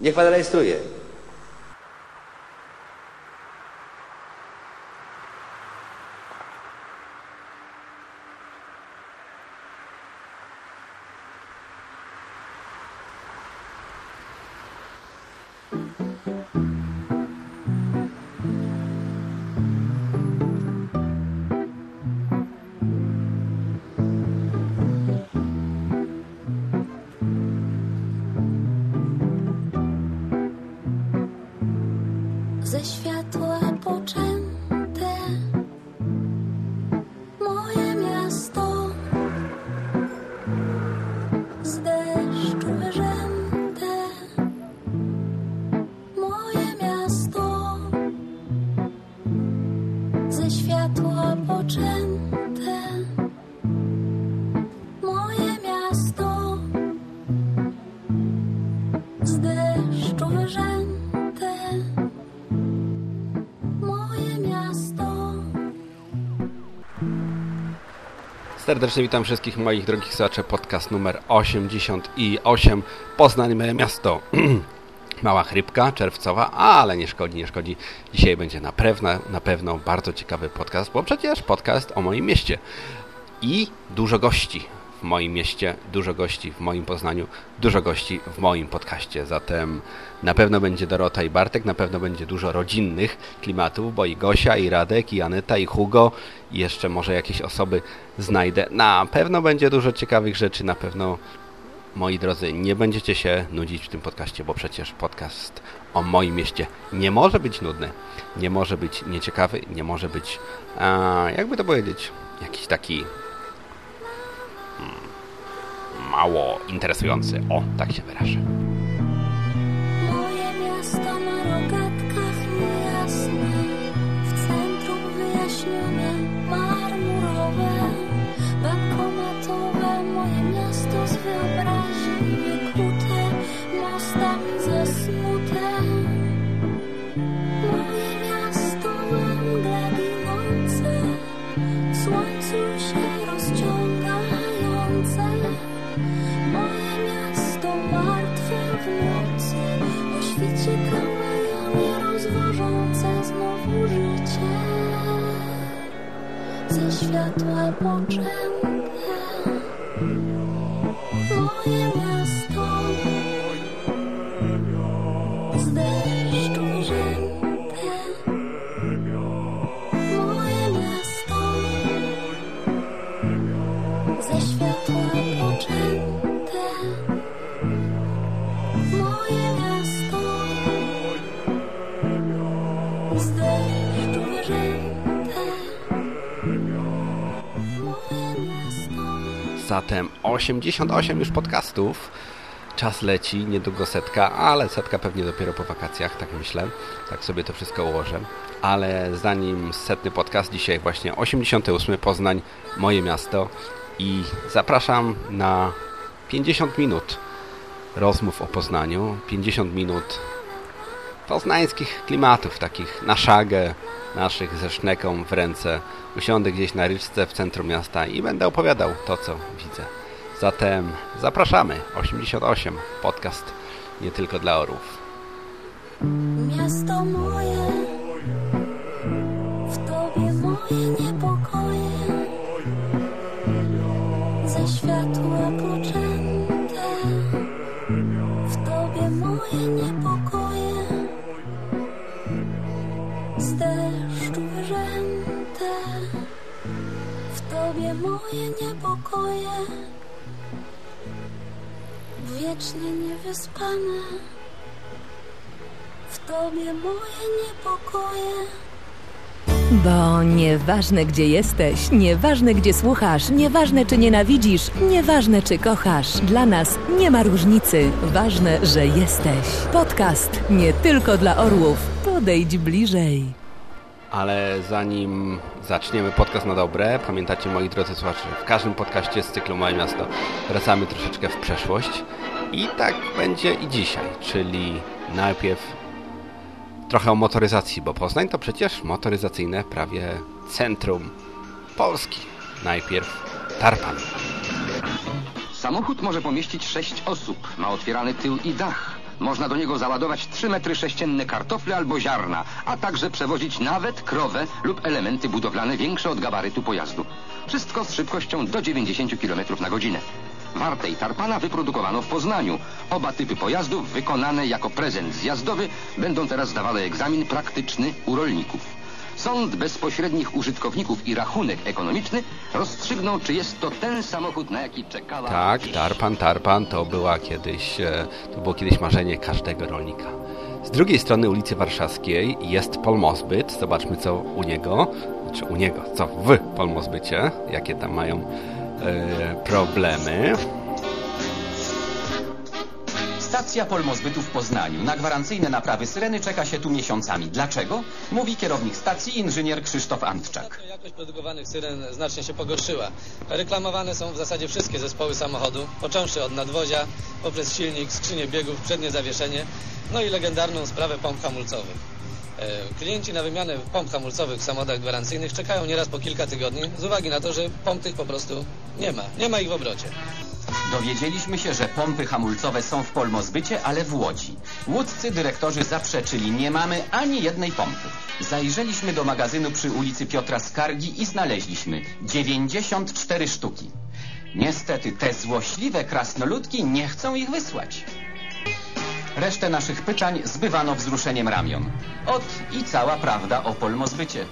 Niech pan rejestruje. Serdecznie witam wszystkich moich drogich słuchaczy. Podcast numer 88. Poznań, moje miasto. Mała chrypka czerwcowa, ale nie szkodzi, nie szkodzi. Dzisiaj będzie na pewno, na pewno bardzo ciekawy podcast, bo przecież podcast o moim mieście. I dużo gości w moim mieście, dużo gości w moim Poznaniu, dużo gości w moim podcaście. Zatem na pewno będzie Dorota i Bartek, na pewno będzie dużo rodzinnych klimatów, bo i Gosia, i Radek, i Aneta, i Hugo, i jeszcze może jakieś osoby znajdę. Na pewno będzie dużo ciekawych rzeczy, na pewno moi drodzy, nie będziecie się nudzić w tym podcaście, bo przecież podcast o moim mieście nie może być nudny, nie może być nieciekawy, nie może być, a, jakby to powiedzieć, jakiś taki mało interesujący. O, tak się wyrażę. Ze światła Zatem 88 już podcastów. Czas leci, niedługo setka, ale setka pewnie dopiero po wakacjach, tak myślę. Tak sobie to wszystko ułożę. Ale zanim setny podcast, dzisiaj właśnie 88 Poznań, moje miasto. I zapraszam na 50 minut rozmów o Poznaniu. 50 minut poznańskich klimatów, takich na szagę naszych ze szneką w ręce. Usiądę gdzieś na ryczce w centrum miasta i będę opowiadał to, co widzę. Zatem zapraszamy. 88. Podcast nie tylko dla orłów. Miasto moje, wiecznie niewyspane. W tobie moje niepokoje. Bo nieważne gdzie jesteś, nieważne gdzie słuchasz, nieważne czy nienawidzisz, nieważne czy kochasz, dla nas nie ma różnicy. Ważne, że jesteś. Podcast nie tylko dla orłów. Podejdź bliżej. Ale zanim zaczniemy podcast na dobre, pamiętacie moi drodzy słuchacze, w każdym podcaście z cyklu Moje Miasto wracamy troszeczkę w przeszłość i tak będzie i dzisiaj, czyli najpierw trochę o motoryzacji, bo Poznań to przecież motoryzacyjne prawie centrum Polski. Najpierw Tarpan. Samochód może pomieścić sześć osób. Ma otwierany tył i dach. Można do niego załadować 3 metry sześcienne kartofle albo ziarna, a także przewozić nawet krowę lub elementy budowlane większe od gabarytu pojazdu. Wszystko z szybkością do 90 km na godzinę. Wartę i tarpana wyprodukowano w Poznaniu. Oba typy pojazdów, wykonane jako prezent zjazdowy, będą teraz zdawały egzamin praktyczny u rolników. Sąd bezpośrednich użytkowników i rachunek ekonomiczny rozstrzygną, czy jest to ten samochód, na jaki czekała... Tak, dziś. tarpan, tarpan to była kiedyś, e, to było kiedyś marzenie każdego rolnika. Z drugiej strony ulicy Warszawskiej jest Polmozbyt. Zobaczmy co u niego, czy u niego, co w Polmozbycie, jakie tam mają problemy. Stacja Polmozbytu w Poznaniu. Na gwarancyjne naprawy syreny czeka się tu miesiącami. Dlaczego? Mówi kierownik stacji inżynier Krzysztof Antczak. Jakość produkowanych syren znacznie się pogorszyła. Reklamowane są w zasadzie wszystkie zespoły samochodu, począwszy od nadwozia, poprzez silnik, skrzynię biegów, przednie zawieszenie, no i legendarną sprawę pomp hamulcowych. E, Klienci na wymianę pomp hamulcowych w samochodach gwarancyjnych czekają nieraz po kilka tygodni z uwagi na to, że pomp tych po prostu nie ma. Nie ma ich w obrocie. Dowiedzieliśmy się, że pompy hamulcowe są w Polmozbycie, ale w Łodzi. Łódzcy dyrektorzy zaprzeczyli, nie mamy ani jednej pompy. Zajrzeliśmy do magazynu przy ulicy Piotra Skargi i znaleźliśmy 94 sztuki. Niestety te złośliwe krasnoludki nie chcą ich wysłać. Resztę naszych pytań zbywano wzruszeniem ramion. Ot i cała prawda o Polmozbycie.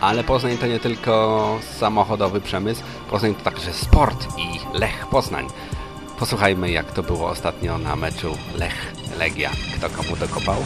Ale Poznań to nie tylko samochodowy przemysł, Poznań to także sport i Lech Poznań. Posłuchajmy jak to było ostatnio na meczu Lech-Legia. Kto komu dokopał?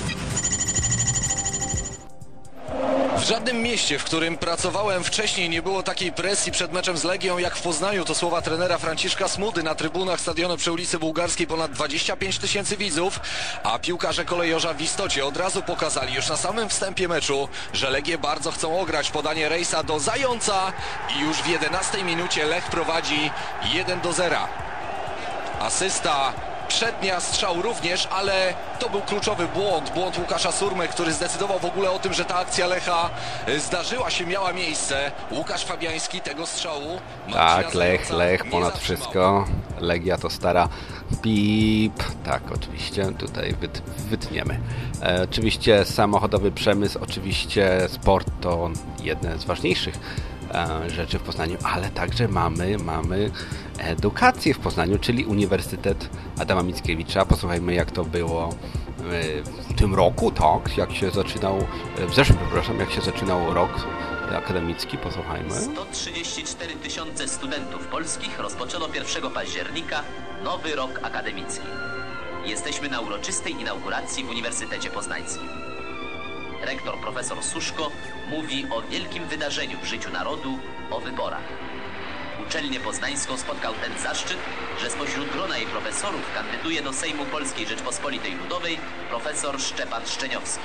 W żadnym mieście, w którym pracowałem wcześniej, nie było takiej presji przed meczem z Legią jak w Poznaniu. To słowa trenera Franciszka Smudy. Na trybunach stadionu przy ulicy Bułgarskiej ponad 25 tysięcy widzów, a piłkarze kolejorza w istocie od razu pokazali już na samym wstępie meczu, że Legie bardzo chcą ograć. Podanie Rejsa do Zająca i już w 11 minucie Lech prowadzi 1 do 0. Asysta przednia, strzał również, ale to był kluczowy błąd. Błąd Łukasza Surmy, który zdecydował w ogóle o tym, że ta akcja Lecha y, zdarzyła się, miała miejsce. Łukasz Fabiański tego strzału. Tak, Lech, Lech ponad wszystko. Legia to stara pip. Tak, oczywiście, tutaj wyt, wytniemy. E, oczywiście samochodowy przemysł, oczywiście sport to jedne z ważniejszych rzeczy w Poznaniu, ale także mamy, mamy edukację w Poznaniu, czyli Uniwersytet Adama Mickiewicza. Posłuchajmy jak to było e, w tym roku, tak, jak się zaczynał, e, w zeszłym, przepraszam, jak się zaczynał rok akademicki, posłuchajmy. 134 tysiące studentów polskich rozpoczęło 1 października nowy rok akademicki. Jesteśmy na uroczystej inauguracji w Uniwersytecie Poznańskim. Rektor profesor Suszko mówi o wielkim wydarzeniu w życiu narodu, o wyborach. Uczelnię poznańską spotkał ten zaszczyt, że spośród grona jej profesorów kandyduje do Sejmu Polskiej Rzeczpospolitej Ludowej profesor Szczepan Szczeniowski.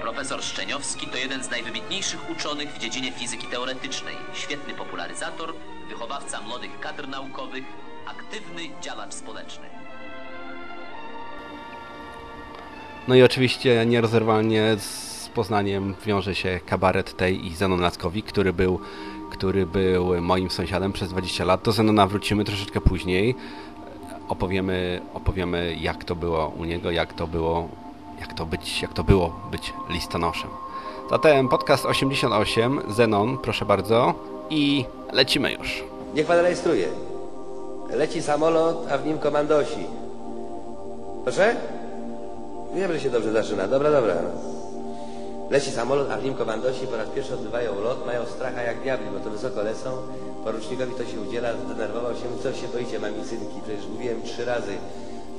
Profesor Szczeniowski to jeden z najwybitniejszych uczonych w dziedzinie fizyki teoretycznej, świetny popularyzator, wychowawca młodych kadr naukowych, aktywny działacz społeczny. No i oczywiście nierozerwalnie z Poznaniem wiąże się kabaret tej i Zenon Laskowik, który był, który był moim sąsiadem przez 20 lat. Do Zenona wrócimy troszeczkę później. Opowiemy, opowiemy jak to było u niego, jak to było, jak to być, jak to było być listonoszem. Zatem podcast 88, Zenon, proszę bardzo i lecimy już. Niech pan rejestruje. Leci samolot, a w nim komandosi. Proszę? Wiem, że się dobrze zaczyna. Dobra, dobra. Leci samolot, a w nim komandosi po raz pierwszy odbywają lot, mają stracha jak diabli, bo to wysoko lecą. Porucznikowi to się udziela, zdenerwował się, co się boicie, mami synki, przecież mówiłem trzy razy.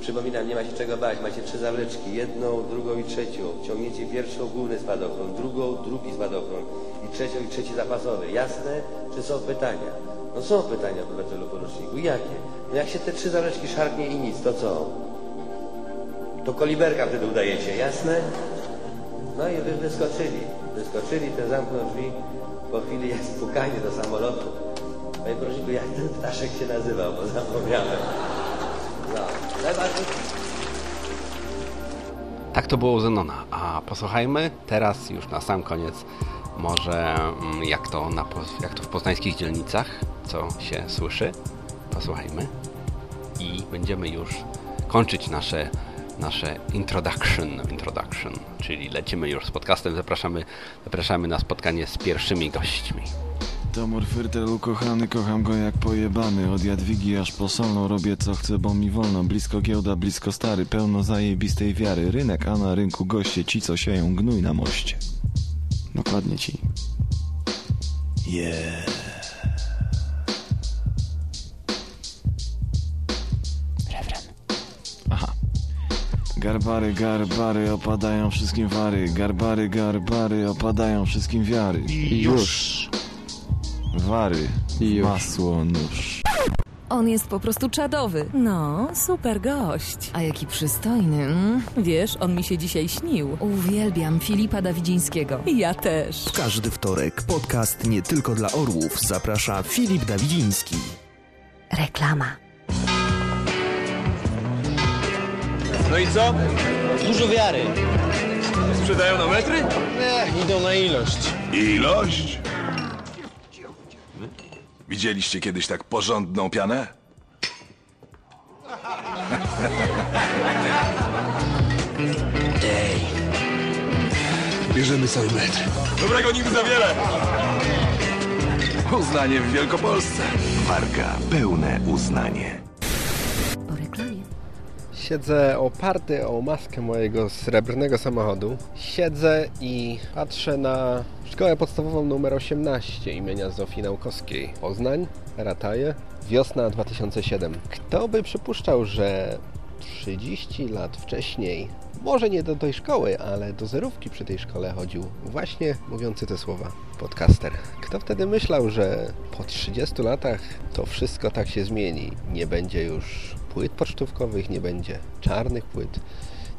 Przypominam, nie ma się czego bać, macie trzy zawleczki, jedną, drugą i trzecią. Ciągniecie pierwszą, główny spadochron, drugą, drugi spadochron i trzecią i trzeci zapasowy. Jasne? Czy są pytania? No są pytania, obywatelu poruczniku. Jakie? No jak się te trzy zawleczki szarpnie i nic, to co? To koliberka wtedy udajecie, jasne? No i wy wyskoczyli. Wyskoczyli, ten zamknął drzwi. Po chwili jest pukanie do samolotu. Panie poruczniku, jak ten ptaszek się nazywał, bo zapomniałem. No. Tak to było u Zenona. A posłuchajmy teraz już na sam koniec może mm, jak to, na, jak to w poznańskich dzielnicach, co się słyszy. Posłuchajmy. I będziemy już kończyć nasze nasze introduction, introduction, czyli lecimy już z podcastem, zapraszamy, zapraszamy na spotkanie z pierwszymi gośćmi. Tomor Fyrtel ukochany, kocham go jak pojebany. Od Jadwigi aż po solną robię co chcę, bo mi wolno. Blisko giełda, blisko stary, pełno zajebistej wiary. Rynek, a na rynku goście, ci co sieją gnój na moście. Dokładnie ci. Yeah Garbary, garbary, opadają wszystkim wary Garbary, garbary, opadają wszystkim wiary I już Wary, masło, nóż On jest po prostu czadowy. No, super gość. A jaki przystojny. Mm? Wiesz, on mi się dzisiaj śnił. Uwielbiam Filipa Dawidzińskiego. Ja też. W każdy wtorek podcast nie tylko dla orłów zaprasza Filip Dawidziński. Reklama. No i co? Dużo wiary. Sprzedają na metry? Nie, idą na ilość. Ilość? Widzieliście kiedyś tak porządną pianę? Ej. Bierzemy cały metr. Dobrego nigdy za wiele! Uznanie w Wielkopolsce. Warga, pełne uznanie. Siedzę oparty o maskę mojego srebrnego samochodu. Siedzę i patrzę na szkołę podstawową numer 18 imienia Zofii Naukowskiej. Poznań, Rataje, wiosna 2007. Kto by przypuszczał, że 30 lat wcześniej, może nie do tej szkoły, ale do zerówki przy tej szkole chodził właśnie mówiący te słowa podcaster. Kto wtedy myślał, że po 30 latach to wszystko tak się zmieni? Nie będzie już płyt pocztówkowych, nie będzie czarnych płyt,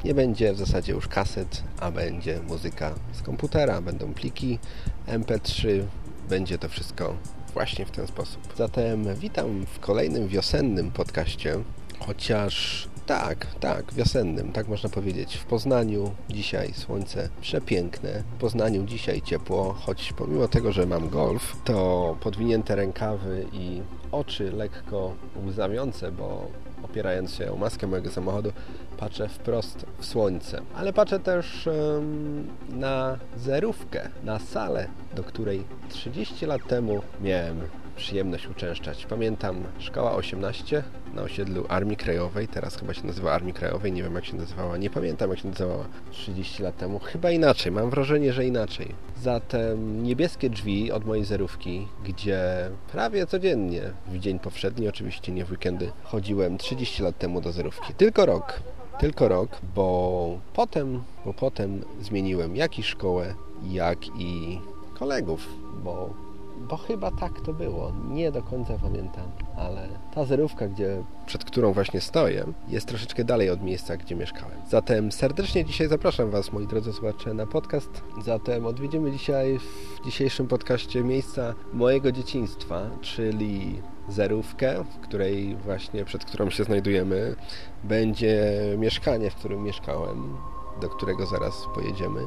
nie będzie w zasadzie już kaset, a będzie muzyka z komputera, będą pliki MP3, będzie to wszystko właśnie w ten sposób. Zatem witam w kolejnym wiosennym podcaście, chociaż tak, tak, wiosennym, tak można powiedzieć. W Poznaniu dzisiaj słońce przepiękne, w Poznaniu dzisiaj ciepło, choć pomimo tego, że mam golf, to podwinięte rękawy i oczy lekko łzawiące, bo opierając się o maskę mojego samochodu, patrzę wprost w słońce. Ale patrzę też em, na zerówkę, na salę, do której 30 lat temu miałem przyjemność uczęszczać. Pamiętam szkoła 18 na osiedlu Armii Krajowej, teraz chyba się nazywa Armii Krajowej, nie wiem jak się nazywała, nie pamiętam jak się nazywała 30 lat temu, chyba inaczej, mam wrażenie, że inaczej. Zatem niebieskie drzwi od mojej zerówki, gdzie prawie codziennie, w dzień powszedni, oczywiście nie w weekendy, chodziłem 30 lat temu do zerówki. Tylko rok, tylko rok, bo potem, bo potem zmieniłem jak i szkołę, jak i kolegów, bo bo chyba tak to było. Nie do końca pamiętam, ale ta zerówka, gdzie, przed którą właśnie stoję, jest troszeczkę dalej od miejsca, gdzie mieszkałem. Zatem serdecznie dzisiaj zapraszam Was, moi drodzy słuchacze, na podcast. Zatem odwiedzimy dzisiaj w dzisiejszym podcaście miejsca mojego dzieciństwa, czyli zerówkę, w której właśnie, przed którą się znajdujemy. Będzie mieszkanie, w którym mieszkałem, do którego zaraz pojedziemy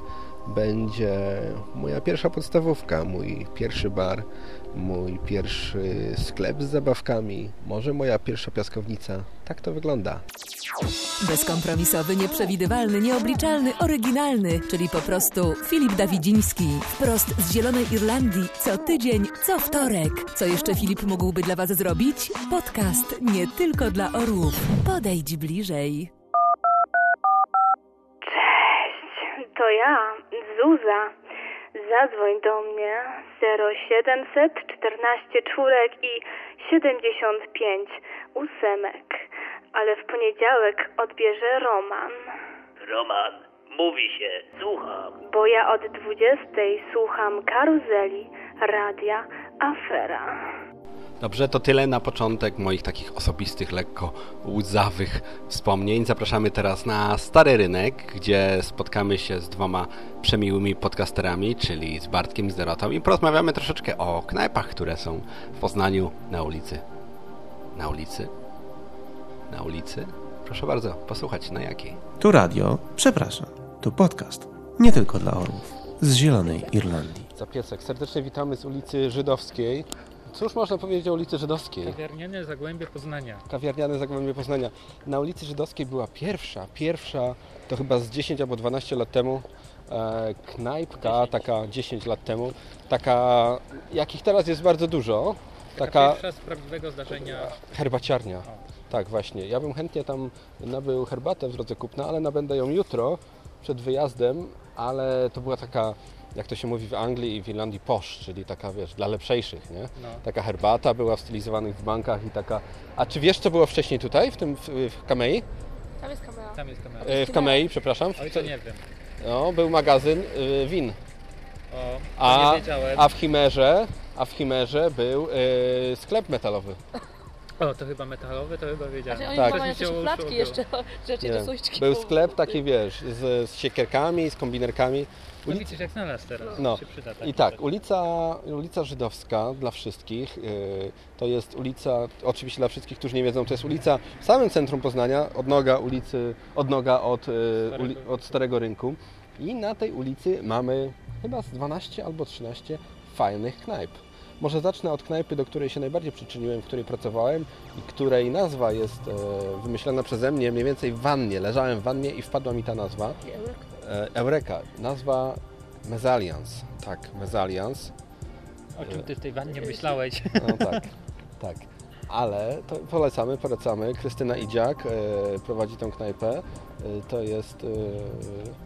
będzie moja pierwsza podstawówka, mój pierwszy bar, mój pierwszy sklep z zabawkami, może moja pierwsza piaskownica. Tak to wygląda. Bezkompromisowy, nieprzewidywalny, nieobliczalny, oryginalny, czyli po prostu Filip Dawidziński. Wprost z Zielonej Irlandii, co tydzień, co wtorek. Co jeszcze Filip mógłby dla Was zrobić? Podcast nie tylko dla orłów. Podejdź bliżej. To ja, Zuza. Zadzwoń do mnie 0700 14 czwórek i 75 ósemek. Ale w poniedziałek odbierze Roman. Roman, mówi się, słucham. Bo ja od 20 słucham karuzeli, radia, afera. Dobrze, to tyle na początek moich takich osobistych, lekko łzawych wspomnień. Zapraszamy teraz na Stary Rynek, gdzie spotkamy się z dwoma przemiłymi podcasterami, czyli z Bartkiem i z Dorotą i porozmawiamy troszeczkę o knajpach, które są w Poznaniu na ulicy. Na ulicy? Na ulicy? Proszę bardzo, posłuchać na jakiej. Tu radio, przepraszam, tu podcast. Nie tylko dla orłów. Z Zielonej Irlandii. Zapiesek. Serdecznie witamy z ulicy Żydowskiej. Cóż można powiedzieć o ulicy Żydowskiej? Kawiarniane Zagłębie Poznania. Kawiarniane Zagłębie Poznania. Na ulicy Żydowskiej była pierwsza, pierwsza, to chyba z 10 albo 12 lat temu, e, knajpka, taka 10 lat temu, taka, jakich teraz jest bardzo dużo, Taka taka pierwsza z prawdziwego zdarzenia. herbaciarnia. Tak, właśnie. Ja bym chętnie tam nabył herbatę w drodze kupna, ale nabędę ją jutro przed wyjazdem, ale to była taka, jak to się mówi w Anglii i w Irlandii, posz, czyli taka, wiesz, dla lepszejszych, nie? No. Taka herbata była w stylizowanych bankach i taka... A czy wiesz, co było wcześniej tutaj, w tym, w, w Kamei? Tam jest kamera. Tam jest kamera. E, W Kamei, przepraszam. Oj, to nie wiem. No, był magazyn y, win. O, A, nie wiedziałem. a w Chimerze, a w Chimerze był y, sklep metalowy. O, to chyba metalowy, to chyba wiedziałem. Znaczy oni Tak. mają szufladki uszło jeszcze, rzeczy Nie. do suszczki. Był sklep taki, wiesz, z, z siekierkami, z kombinerkami. No widzisz, jak znalazł teraz. No Się przyda, tak i tak, ulica, ulica Żydowska dla wszystkich, yy, to jest ulica, oczywiście dla wszystkich, którzy nie wiedzą, to jest ulica w samym centrum Poznania, odnoga ulicy, odnoga od, yy, uli, od Starego Rynku i na tej ulicy mamy chyba z 12 albo 13 fajnych knajp. Może zacznę od knajpy, do której się najbardziej przyczyniłem, w której pracowałem i której nazwa jest e, wymyślona przeze mnie mniej więcej w wannie. Leżałem w wannie i wpadła mi ta nazwa. E, Eureka. Nazwa Mezalians. Tak, Mezalians. O czym ty w tej wannie myślałeś? No tak, tak. Ale to polecamy, polecamy. Krystyna Idziak e, prowadzi tą knajpę. To jest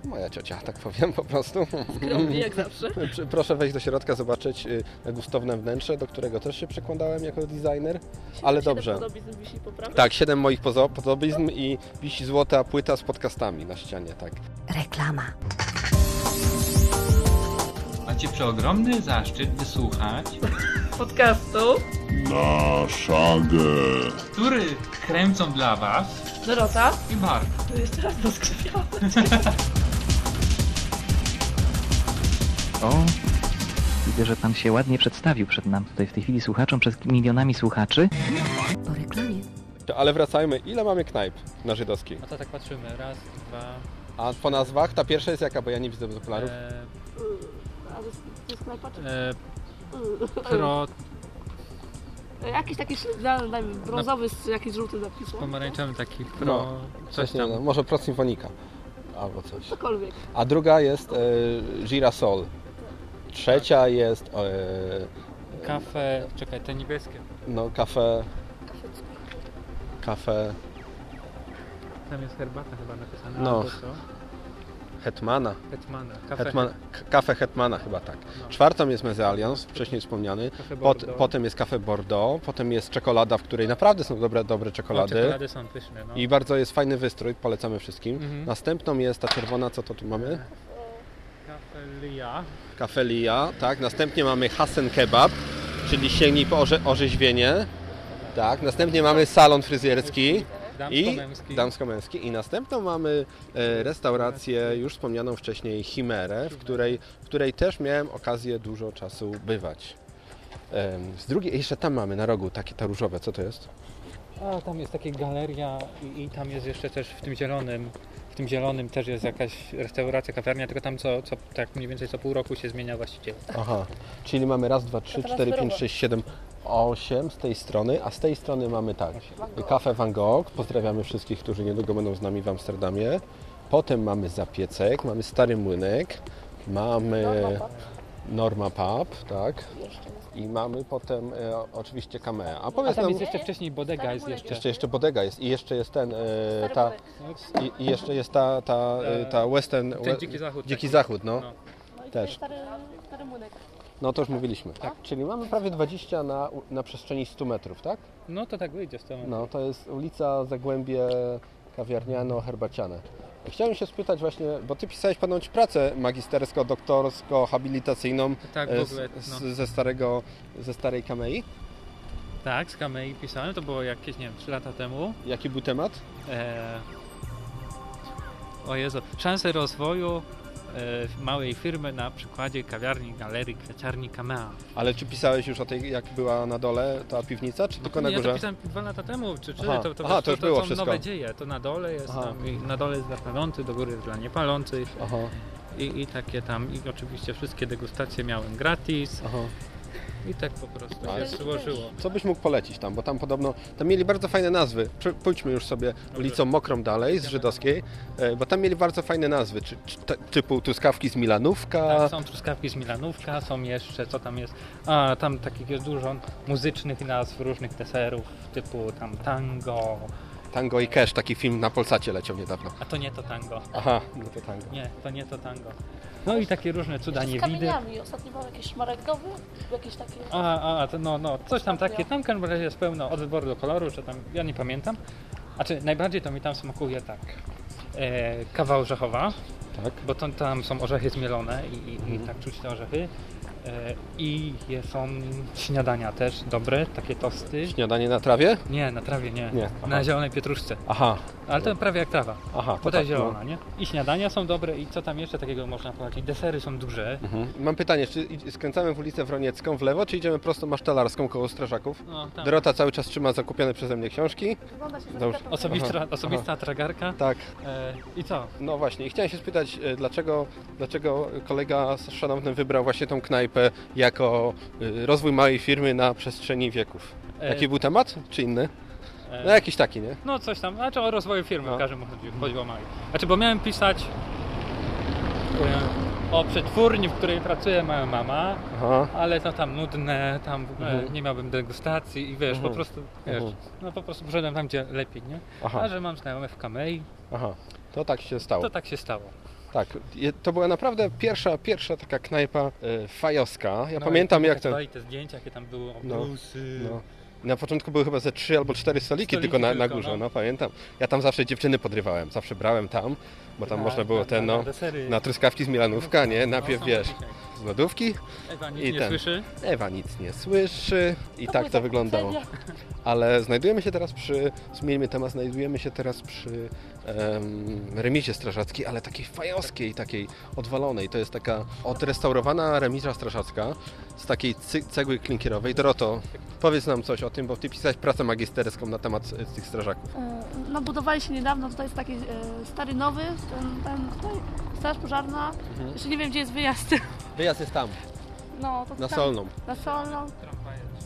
e, moja ciocia, tak powiem po prostu. Skromnie, jak zawsze. Pr- Proszę wejść do środka, zobaczyć e, gustowne wnętrze, do którego też się przekładałem jako designer. Ale dobrze. Tak, siedem moich podobizn i wisi złota płyta z podcastami na ścianie, tak. Reklama. Macie przeogromny zaszczyt wysłuchać Podcastu. Na szagę. który kręcą dla was Dorota. i Bart. To jeszcze raz rozkrzywiałam. O, widzę, że pan się ładnie przedstawił przed nam tutaj w tej chwili słuchaczom, przed milionami słuchaczy. Po reklamie. To, Ale wracajmy, ile mamy knajp na żydowskiej? No to tak patrzymy. Raz, dwa... A po nazwach, ta pierwsza jest jaka, bo ja nie widzę popularów. E, A to jest, to jest knajpa czy... e, pro... Jakiś taki dla- brązowy z jakiś żółty napis. Pomarańczowy taki pro... No, coś tam. no, może Prosymfonika albo coś. Cokolwiek. A druga jest e, Girasol. Trzecia jest e, Kafe... Czekaj, te niebieskie. no kafe kafe Tam jest herbata chyba napisana. No. Hetmana. Hetmana. Kafe Hetman, kafe Hetmana chyba tak. No. Czwartą jest Mezalians, wcześniej wspomniany. Pot, potem jest kafe Bordeaux, potem jest czekolada, w której naprawdę są dobre, dobre czekolady. czekolady są pyszne, no. I bardzo jest fajny wystrój, polecamy wszystkim. Mhm. Następną jest ta czerwona, co to tu mamy? Kafe Lia. Kafelia, tak. Następnie mamy Hasen Kebab, czyli sięgnij po orze orzeźwienie. Tak. Następnie mamy salon fryzjerski. I Damsko-męski. damsko-męski. I następną mamy e, restaurację, już wspomnianą wcześniej, Chimerę, w której, w której też miałem okazję dużo czasu bywać. Z drugiej, jeszcze tam mamy na rogu takie te różowe, co to jest? A tam jest taka galeria i, i tam jest jeszcze też w tym zielonym, w tym zielonym też jest jakaś restauracja, kawiarnia, tylko tam co, co tak mniej więcej co pół roku się zmienia właściciel. Aha, czyli mamy raz, dwa, trzy, cztery, pięć, sześć, siedem, osiem z tej strony, a z tej strony mamy tak, Kafe Van Gogh, pozdrawiamy wszystkich, którzy niedługo będą z nami w Amsterdamie. Potem mamy Zapiecek, mamy Stary Młynek, mamy Norma Pub, tak, i mamy potem e, oczywiście Kamea. A A powiedz tam nam, jest jeszcze wcześniej bodega jest jeszcze. jeszcze, jeszcze Bodega jest i jeszcze jest ten, e, ta, i, i jeszcze jest ta, ta, e, ta Western, Ten Dziki Zachód Dziki. Zachód, no. No. Też. Stary, stary młynek. No to już mówiliśmy. Czyli mamy prawie 20 na, na przestrzeni 100 metrów, tak? No to tak wyjdzie z tą. No to jest ulica Zagłębie Kawiarniano-Herbaciane. Chciałem się spytać właśnie, bo Ty pisałeś ponoć pracę magistersko-doktorsko-habilitacyjną Tak, w e, ogóle, no. z, ze, starego, ze starej Kamei. Tak, z Kamei pisałem, to było jakieś, nie wiem, 3 lata temu. Jaki był temat? E... O Jezu, szanse rozwoju małej firmy na przykładzie kawiarni, galerii, kwiaciarni Kamea. Ale czy pisałeś już o tej, jak była na dole ta piwnica, czy tylko na No, ja górze? to pisałem dwa lata temu, czy Aha, to, to, aha, to, to już to, było są wszystko. nowe dzieje. To na dole jest Aha. tam, na dole jest dla palących, do góry jest dla niepalących. Aha. I, I takie tam, i oczywiście wszystkie degustacje miałem gratis. Aha. I tak po prostu A, się złożyło. Co byś mógł polecić tam? Bo tam podobno, tam mieli bardzo fajne nazwy. Prze- Pójdźmy już sobie ulicą Mokrą dalej, z Żydowskiej, e, bo tam mieli bardzo fajne nazwy, czy, czy, te- typu Truskawki z Milanówka. Tak, są truskawki z Milanówka, są jeszcze, co tam jest? A, tam takich jest dużo muzycznych nazw, różnych deserów, typu tam tango. Tango i Cash, taki film na Polsacie leciał niedawno. A to nie to tango. Aha, no to tango. Nie, to nie to tango. No i takie różne cuda Z niewidy. kamieniami. Ostatnio był jakiś szmaragdowy, jakieś takie... A, a, to no, no, coś tam takie, tam w każdym razie jest pełno od wyboru do koloru, czy tam, ja nie pamiętam. A czy najbardziej to mi tam smakuje tak, e, kawa orzechowa, tak. bo to, tam są orzechy zmielone i, i, i Mhm. tak czuć te orzechy. E, I są śniadania też dobre, takie tosty. Śniadanie na trawie? Nie, na trawie nie. Nie. Na zielonej pietruszce. Aha. Ale to prawie jak trawa. Aha, Bo to tak, jest zielona, no. nie? I śniadania są dobre i co tam jeszcze takiego można powiedzieć? Desery są duże. Mhm. Mam pytanie, czy skręcamy w ulicę Wroniecką w lewo, czy idziemy prosto masztelarską koło strażaków? No, tam. Dorota cały czas trzyma zakupione przeze mnie książki. Wygląda się Dobrze. Osobista, Aha, osobista aha. tragarka. Tak. E, I co? No właśnie, i chciałem się spytać, e, dlaczego, dlaczego kolega szanowny wybrał właśnie tą knajpę jako e, rozwój małej firmy na przestrzeni wieków. E, Jaki był temat, czy inny? E, No jakiś taki, nie? No coś tam, znaczy o rozwoju firmy No. w każdym razie chodziło o małej. Znaczy, bo miałem pisać e, o przetwórni, w której pracuje moja mama, Aha. ale to tam nudne, tam Mhm. nie miałbym degustacji i wiesz, Mhm. po prostu, wiesz, Mhm. no po prostu poszedłem tam, gdzie lepiej, nie? Aha. A że mam znajomych w Kamei, Aha, to tak się stało. to tak się stało. Tak, to była naprawdę pierwsza, pierwsza taka knajpa e, fajowska. Ja No, pamiętam jak to... to... te zdjęcia, jakie tam było, No, obrusy. no. Na początku były chyba ze trzy albo cztery stoliki, Stoliki tylko na, na górze, no. no. pamiętam. Ja tam zawsze dziewczyny podrywałem, zawsze brałem tam, bo tam Na- można było na- te, na- no, na truskawki z Milanówka, nie? Najpierw są wiesz, z lodówki Ewa nic i nie ten. słyszy. Ewa nic nie słyszy i To tak to wyglądało. Ale znajdujemy się teraz przy, zmieńmy temat, znajdujemy się teraz przy em, remizie strażackiej, ale takiej fajowskiej, takiej odwalonej. To jest taka odrestaurowana remiza strażacka z takiej cegły klinkierowej. Doroto, powiedz nam coś o tym, bo ty pisałeś pracę magisterską na temat e, tych strażaków. E, No budowali się niedawno, tutaj jest taki e, stary nowy, ten, ten tutaj, straż pożarna. Mhm. Jeszcze nie wiem, gdzie jest wyjazd. Wyjazd jest tam, No, to na tam- Solną. Na Solną.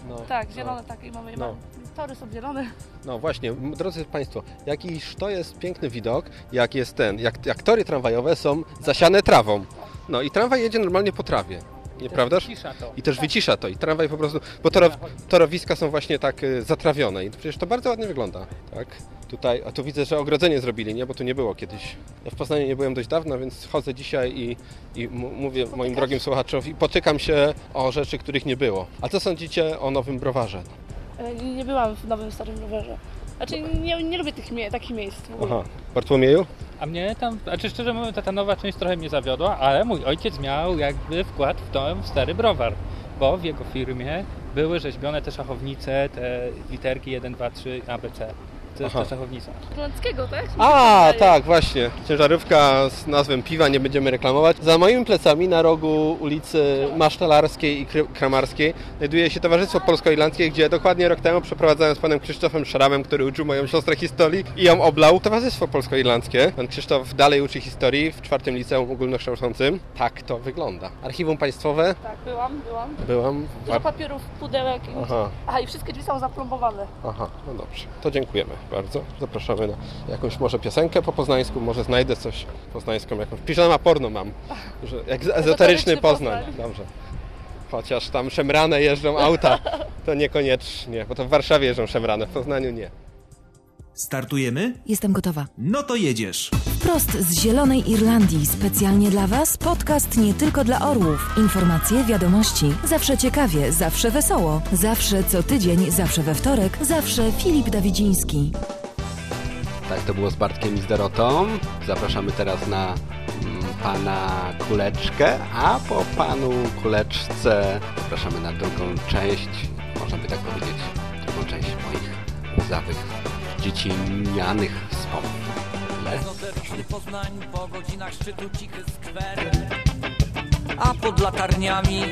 No, Tak, zielone takie mamy. No. No. Tory są zielone. No właśnie, drodzy Państwo, jakiż to jest piękny widok, jak jest ten, jak, jak tory tramwajowe są zasiane trawą. No i tramwaj jedzie normalnie po trawie. Nieprawdaż? wycisza to. I też wycisza to. I tramwaj po prostu, bo torow, torowiska są właśnie tak y, zatrawione i przecież to bardzo ładnie wygląda, tak? Tutaj, a tu widzę, że ogrodzenie zrobili, nie? Bo tu nie było kiedyś. Ja w Poznaniu nie byłem dość dawno, więc chodzę dzisiaj i, i mówię moim drogim słuchaczom i potykam się o rzeczy, których nie było. A co sądzicie o nowym browarze? E, Nie nie byłam w nowym starym rowerze. Znaczy nie, nie lubię tych mie- takich miejsc. w. Aha, Bartłomieju? A mnie tam, znaczy szczerze mówiąc, ta, nowa część trochę mnie zawiodła, ale mój ojciec miał jakby wkład w ten stary browar, bo w jego firmie były rzeźbione te szachownice, te literki 1, 2, 3, ABC. To jest Aha. Irlandzkiego, tak? A, tak, właśnie. Ciężarówka z nazwą piwa, nie będziemy reklamować. Za moimi plecami na rogu ulicy Masztelarskiej i Kramarskiej znajduje się Towarzystwo Polsko-Irlandzkie, gdzie dokładnie rok temu przeprowadzałem z panem Krzysztofem Szaramem, który uczył moją siostrę historii i ją oblał. Towarzystwo Polsko-Irlandzkie. Pan Krzysztof dalej uczy historii w czwartym liceum ogólnokształcącym. Tak to wygląda. Archiwum Państwowe. Tak, byłam, byłam. Byłam. Dużo papierów, pudełek. I... Aha. Aha, i wszystkie drzwi są zaplombowane. Aha, no dobrze. To dziękujemy bardzo. Zapraszamy na jakąś może piosenkę po poznańsku, może znajdę coś poznańską, jakąś piżama porno mam. Że, jak ezoteryczny. Poznań. Dobrze. Chociaż tam szemrane jeżdżą auta, to niekoniecznie, bo to w Warszawie jeżdżą szemrane, w Poznaniu nie. Startujemy? Jestem gotowa. No to jedziesz. Wprost z Zielonej Irlandii, specjalnie dla Was podcast nie tylko dla orłów. Informacje, wiadomości, zawsze ciekawie, zawsze wesoło, zawsze co tydzień, zawsze we wtorek, zawsze Filip Dawidziński. Tak, to było z Bartkiem i z Dorotą. Zapraszamy teraz na mm, pana Kuleczkę, a po panu Kuleczce zapraszamy na drugą część, można by tak powiedzieć, drugą część moich łzawych, dziecinnianych wspomnień. Le? Ezoteryczny Poznań po godzinach szczytu cichy skwer A pod latarniami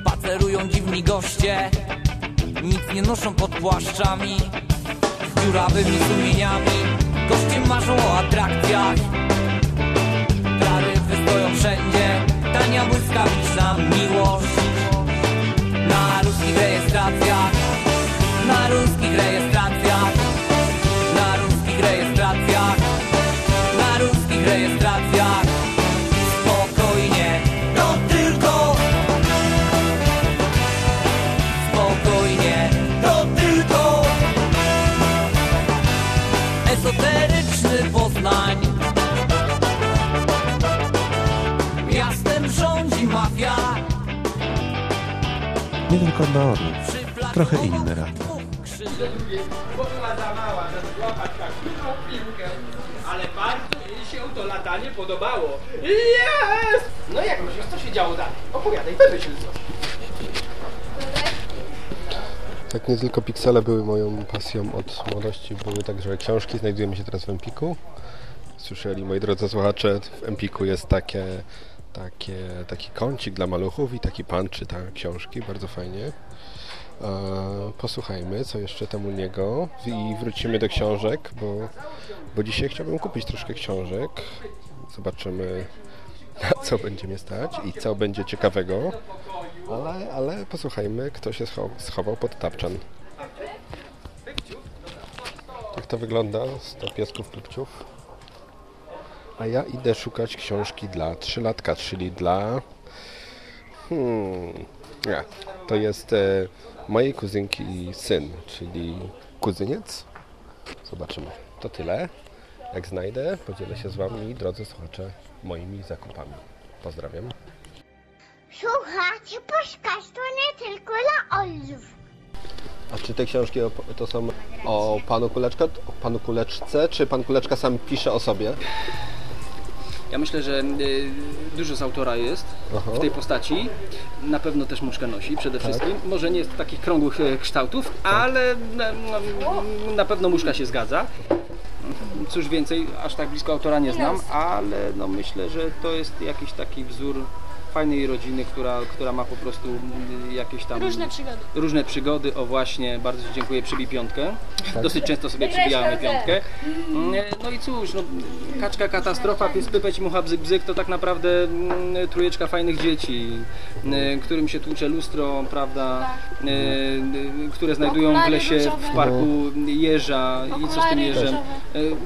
Spacerują dziwni goście. Nic nie noszą pod płaszczami Z dziurawymi sumieniami. Goście marzą o atrakcjach. Taryfy stoją wszędzie. Tania błyskawiczna miłość. Rejestracjach na ruskich rejestracjach. Na ruskich rejestracjach. Na ruskich rejestracjach. Spokojnie, to tylko. Spokojnie, to tylko. Esoteryczny Poznań. Miastem rządzi mafia. Nie tylko dla orłów, trochę inny radio. Bo była za mała, żeby złapać taką piłkę. Ale bardzo jej się to latanie podobało. Jest! No jak myślisz, co się działo dalej? Opowiadaj, wymyśl coś. Tak, nie tylko piksele były moją pasją od młodości, były także książki. Znajdujemy się teraz w Empiku. Słyszeli, moi drodzy słuchacze, w Empiku jest takie, takie, taki kącik dla maluchów i taki pan czyta książki, bardzo fajnie. E, Posłuchajmy, co jeszcze tam u niego i wrócimy do książek, bo, bo dzisiaj chciałbym kupić troszkę książek. Zobaczymy, na co będzie mnie stać i co będzie ciekawego. Ale, ale posłuchajmy, kto się scho- schował pod tapczan. Jak to wygląda? 100 piesków pupciów. A ja idę szukać książki dla trzylatka, czyli dla... Hmm... Nie. To jest e, mojej kuzynki syn, czyli kuzyniec. Zobaczymy. To tyle. Jak znajdę, podzielę się z Wami, drodzy słuchacze, moimi zakupami. Pozdrawiam. Słuchajcie, podcast to nie tylko dla orłów. A czy te książki o- to są o panu Kuleczka, o panu Kuleczce, czy pan Kuleczka sam pisze o sobie? Ja myślę, że y, dużo z autora jest Aha. w tej postaci. Na pewno też muszkę nosi przede Tak. wszystkim. Może nie jest takich krągłych e, kształtów, ale na, na, na pewno muszka się zgadza. Cóż więcej, aż tak blisko autora nie znam, ale no myślę, że to jest jakiś taki wzór fajnej rodziny, która, która ma po prostu y, jakieś tam Różne przygody. różne przygody. O właśnie, bardzo Ci dziękuję, przybij piątkę. Tak. Dosyć często sobie przybijamy piątkę. Mm, No i cóż, no, kaczka katastrofa, pies pypeć, mucha bzyk bzyk to tak naprawdę mm, trójeczka fajnych dzieci, mm, którym się tłucze lustro, prawda, mm, które znajdują w lesie, w parku jeża i co z tym jeżem. Y,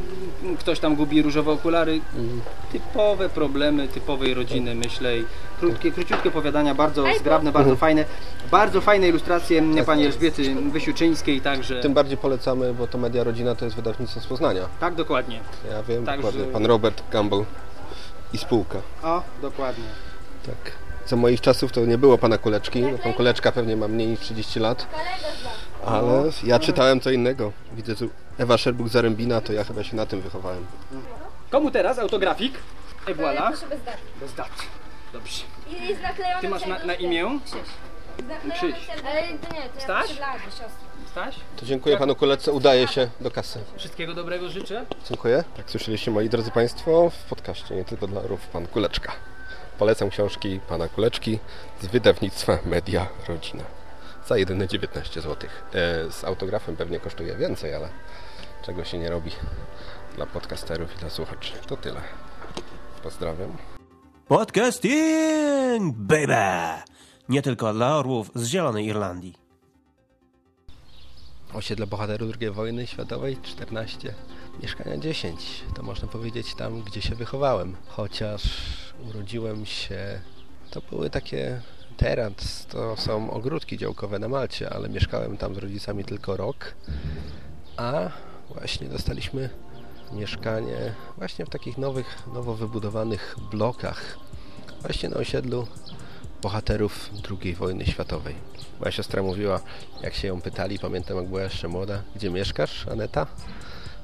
Ktoś tam gubi różowe okulary. Typowe problemy typowej rodziny, myślę. Krótkie, króciutkie opowiadania, bardzo zgrabne, bardzo Mhm. fajne. Bardzo fajne ilustracje pani Elżbiety Wysiuczyńskiej, także... Tym bardziej polecamy, bo to Media Rodzina to jest wydawnictwo z Poznania. Tak, dokładnie. Ja wiem Także- dokładnie. Pan Robert Gamble i spółka. O, dokładnie. Tak. Co moich czasów to nie było pana Kuleczki. No, pan Kuleczka pewnie ma mniej niż 30 lat. Ale ja czytałem co innego. Widzę tu Ewa Szerbuk-Zarębina, to ja chyba się na tym wychowałem. Komu teraz autografik? E voilà. Proszę bez daty. Bez dat. Dobrze. I jest naklejony Ty masz na, na imię? Krzyż. Serduszkiem. Ale to nie, to Staś? ja dla siostry. Staś? To dziękuję panu Kuleczce, udaje się do kasy. Wszystkiego dobrego życzę. Dziękuję. Tak słyszeliście moi drodzy Państwo w podcaście nie tylko dla orów Pan Kuleczka. Polecam książki Pana Kuleczki z wydawnictwa Media Rodzina. Za jedyne 19 zł. E, z autografem pewnie kosztuje więcej, ale czego się nie robi dla podcasterów i dla słuchaczy. To tyle. Pozdrawiam. Podcasting, baby! Nie tylko dla orłów z Zielonej Irlandii. Osiedle bohaterów II wojny światowej 14, mieszkania 10. To można powiedzieć tam, gdzie się wychowałem. Chociaż urodziłem się... To były takie... Teraz to są ogródki działkowe na Malcie, ale mieszkałem tam z rodzicami tylko rok. A właśnie dostaliśmy mieszkanie właśnie w takich nowych, nowo wybudowanych blokach. Właśnie na osiedlu bohaterów II wojny światowej. Moja siostra mówiła, jak się ją pytali, pamiętam jak była jeszcze młoda, gdzie mieszkasz, Aneta?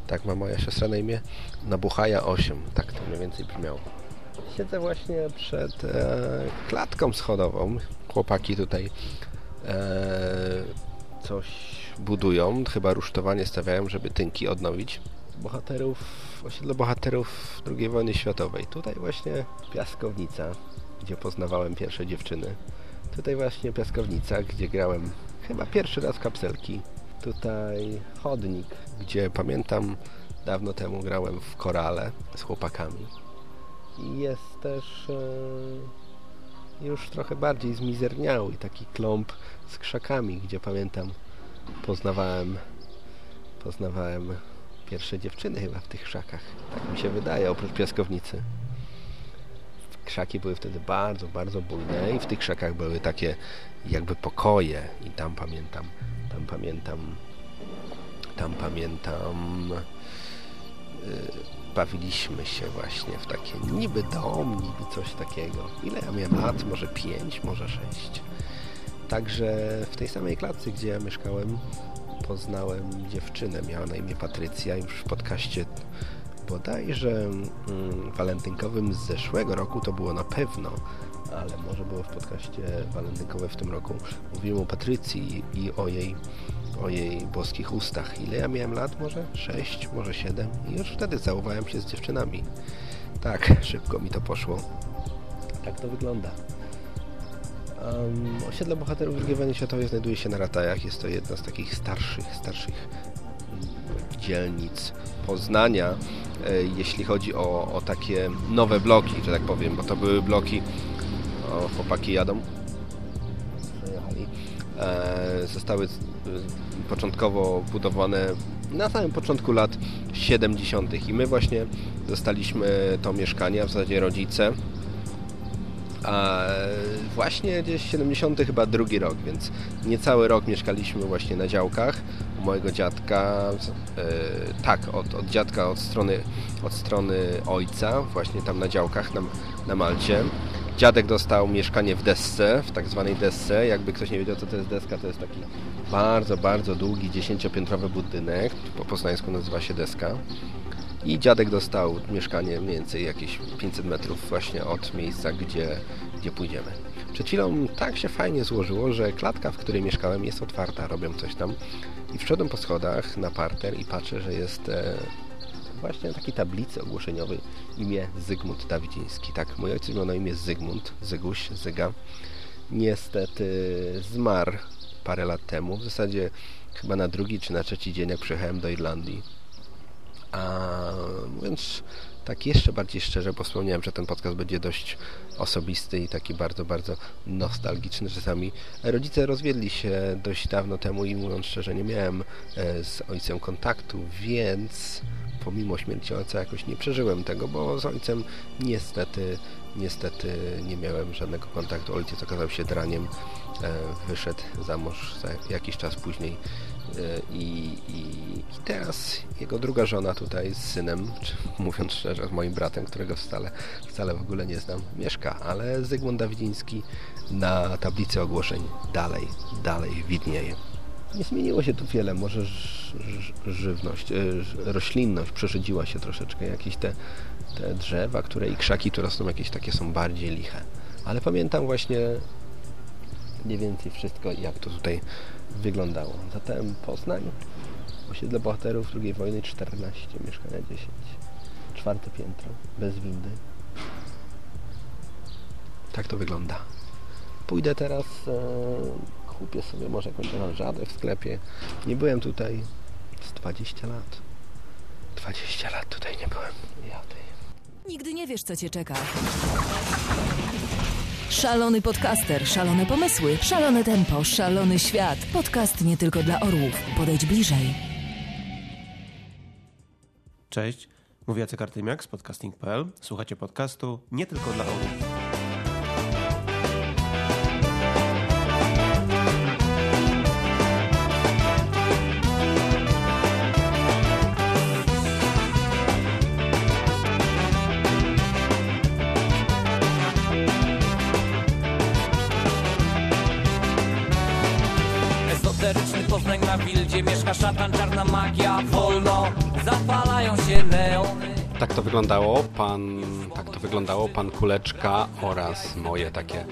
Tak ma moja siostra na imię. Na Buchaja 8, tak to mniej więcej brzmiało. Siedzę właśnie przed e, klatką schodową. Chłopaki tutaj e, coś budują, chyba rusztowanie stawiają, żeby tynki odnowić. Bohaterów, osiedle bohaterów II wojny światowej. Tutaj właśnie piaskownica, gdzie poznawałem pierwsze dziewczyny. Tutaj właśnie piaskownica, gdzie grałem chyba pierwszy raz kapselki. Tutaj chodnik, gdzie pamiętam dawno temu grałem w korale z chłopakami. I jest też e, już trochę bardziej zmizerniały taki kląb z krzakami, gdzie pamiętam poznawałem poznawałem pierwsze dziewczyny chyba w tych krzakach. Tak mi się wydaje, oprócz piaskownicy. Krzaki były wtedy bardzo, bardzo bujne i w tych krzakach były takie jakby pokoje i tam pamiętam, tam pamiętam, tam pamiętam yy, bawiliśmy się właśnie w takie niby dom, niby coś takiego. Ile ja miałem lat? Może pięć, może sześć. Także w tej samej klatce, gdzie ja mieszkałem, poznałem dziewczynę. Miała na imię Patrycja. Już w podcaście bodajże mm, walentynkowym z zeszłego roku to było na pewno, ale może było w podcaście walentynkowym w tym roku. Mówiłem o Patrycji i o jej, o jej boskich ustach. Ile ja miałem lat? Może 6, może 7 i już wtedy całowałem się z dziewczynami. Tak, szybko mi to poszło. Tak to wygląda. Um, osiedle bohaterów II wojny światowej znajduje się na Ratajach. Jest to jedna z takich starszych, starszych mm, dzielnic Poznania, e, jeśli chodzi o, o takie nowe bloki, że tak powiem, bo to były bloki o, chłopaki jadą przejechali e, zostały e, początkowo budowane na samym początku lat 70. i my właśnie dostaliśmy to mieszkanie, a w zasadzie rodzice a właśnie gdzieś 70 chyba drugi rok, więc niecały rok mieszkaliśmy właśnie na działkach u mojego dziadka, e, tak, od, od dziadka od strony, od strony ojca, właśnie tam na działkach na, na Malcie. Dziadek dostał mieszkanie w desce, w tak zwanej desce. Jakby ktoś nie wiedział, co to jest deska, to jest taki bardzo, bardzo długi, dziesięciopiętrowy budynek. Po poznańsku nazywa się deska. I dziadek dostał mieszkanie mniej więcej jakieś 500 metrów właśnie od miejsca, gdzie, gdzie pójdziemy. Przed chwilą tak się fajnie złożyło, że klatka, w której mieszkałem jest otwarta, robią coś tam. I wszedłem po schodach na parter i patrzę, że jest e, właśnie takiej tablicy ogłoszeniowej imię Zygmunt Dawidziński. Tak, mój ojciec miał na imię Zygmunt, Zyguś, Zyga. Niestety zmarł parę lat temu, w zasadzie chyba na drugi czy na trzeci dzień, jak przyjechałem do Irlandii a mówiąc tak jeszcze bardziej szczerze, bo wspomniałem, że ten podcast będzie dość osobisty i taki bardzo, bardzo nostalgiczny czasami. Rodzice rozwiedli się dość dawno temu i mówiąc szczerze, nie miałem e, z ojcem kontaktu, więc pomimo śmierci ojca jakoś nie przeżyłem tego, bo z ojcem niestety, niestety nie miałem żadnego kontaktu. Ojciec okazał się draniem, e, wyszedł za mąż jakiś czas później I, i, I, teraz jego druga żona tutaj z synem, czy mówiąc szczerze, z moim bratem, którego wcale, wcale w ogóle nie znam, mieszka, ale Zygmunt Dawidziński na tablicy ogłoszeń dalej, dalej widnieje. Nie zmieniło się tu wiele, może żywność, e, roślinność przeszydziła się troszeczkę, jakieś te, te drzewa, które i krzaki, które rosną jakieś takie są bardziej liche. Ale pamiętam właśnie mniej więcej wszystko, jak to tutaj wyglądało. Zatem Poznań, osiedle bohaterów II wojny 14, mieszkania 10, czwarte piętro, bez windy. Tak to wygląda. Pójdę teraz, e, kupię sobie może jakąś oranżadę w sklepie. Nie byłem tutaj z 20 lat. 20 lat tutaj nie byłem. Ja tej. Nigdy nie wiesz, co cię czeka. Szalony podcaster, szalone pomysły, szalone tempo, szalony świat. Podcast nie tylko dla orłów. Podejdź bliżej. Cześć, mówię Jacek Artymiak z podcasting.pl. Słuchacie podcastu nie tylko dla orłów. Szatan, czarna magia Wolno zapalają się neony. Tak to wyglądało, pan, tak to wyglądało pan Kuleczka oraz moje takie,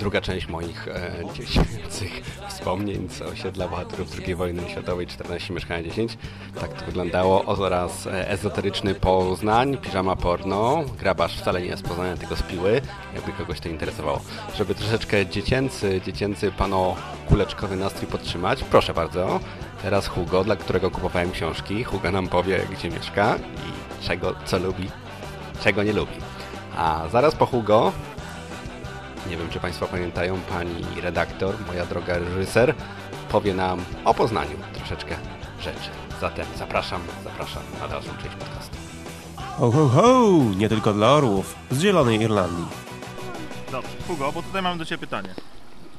druga część moich e, dziecięcych wspomnień z osiedla bohaterów II wojny światowej 14 mieszkania 10. Tak to wyglądało oraz e, ezoteryczny Poznań, piżama porno, grabarz wcale nie jest Poznania, tylko z Piły, jakby kogoś to interesowało. Żeby troszeczkę dziecięcy, dziecięcy pano kuleczkowy nastrój podtrzymać, proszę bardzo, teraz Hugo, dla którego kupowałem książki. Hugo nam powie, gdzie mieszka i czego, co lubi, czego nie lubi. A zaraz po Hugo, nie wiem czy Państwo pamiętają, pani redaktor, moja droga reżyser, powie nam o Poznaniu troszeczkę rzeczy. Zatem zapraszam, zapraszam na dalszą część podcastu. Ho, ho, ho! Nie tylko dla orłów z Zielonej Irlandii. Dobrze, Hugo, bo tutaj mam do Ciebie pytanie.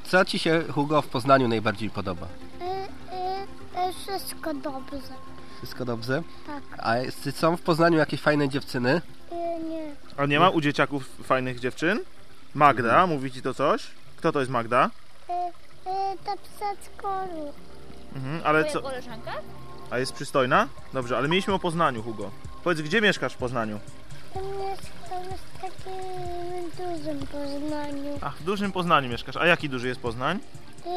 Co ci się, Hugo, w Poznaniu najbardziej podoba? Y, y, y, wszystko dobrze. Wszystko dobrze? Tak. A są w Poznaniu jakieś fajne dziewczyny? Nie. A nie ma u dzieciaków fajnych dziewczyn? Magda, mówi Ci to coś? Kto to jest Magda? Y, y, to przedszkolu. Mhm, ale co? koleżanka? A jest przystojna? Dobrze, ale mieliśmy o Poznaniu, Hugo. Powiedz, gdzie mieszkasz w Poznaniu? Mieszkam w takim dużym Poznaniu. Ach, w dużym Poznaniu mieszkasz. A jaki duży jest Poznań? Y,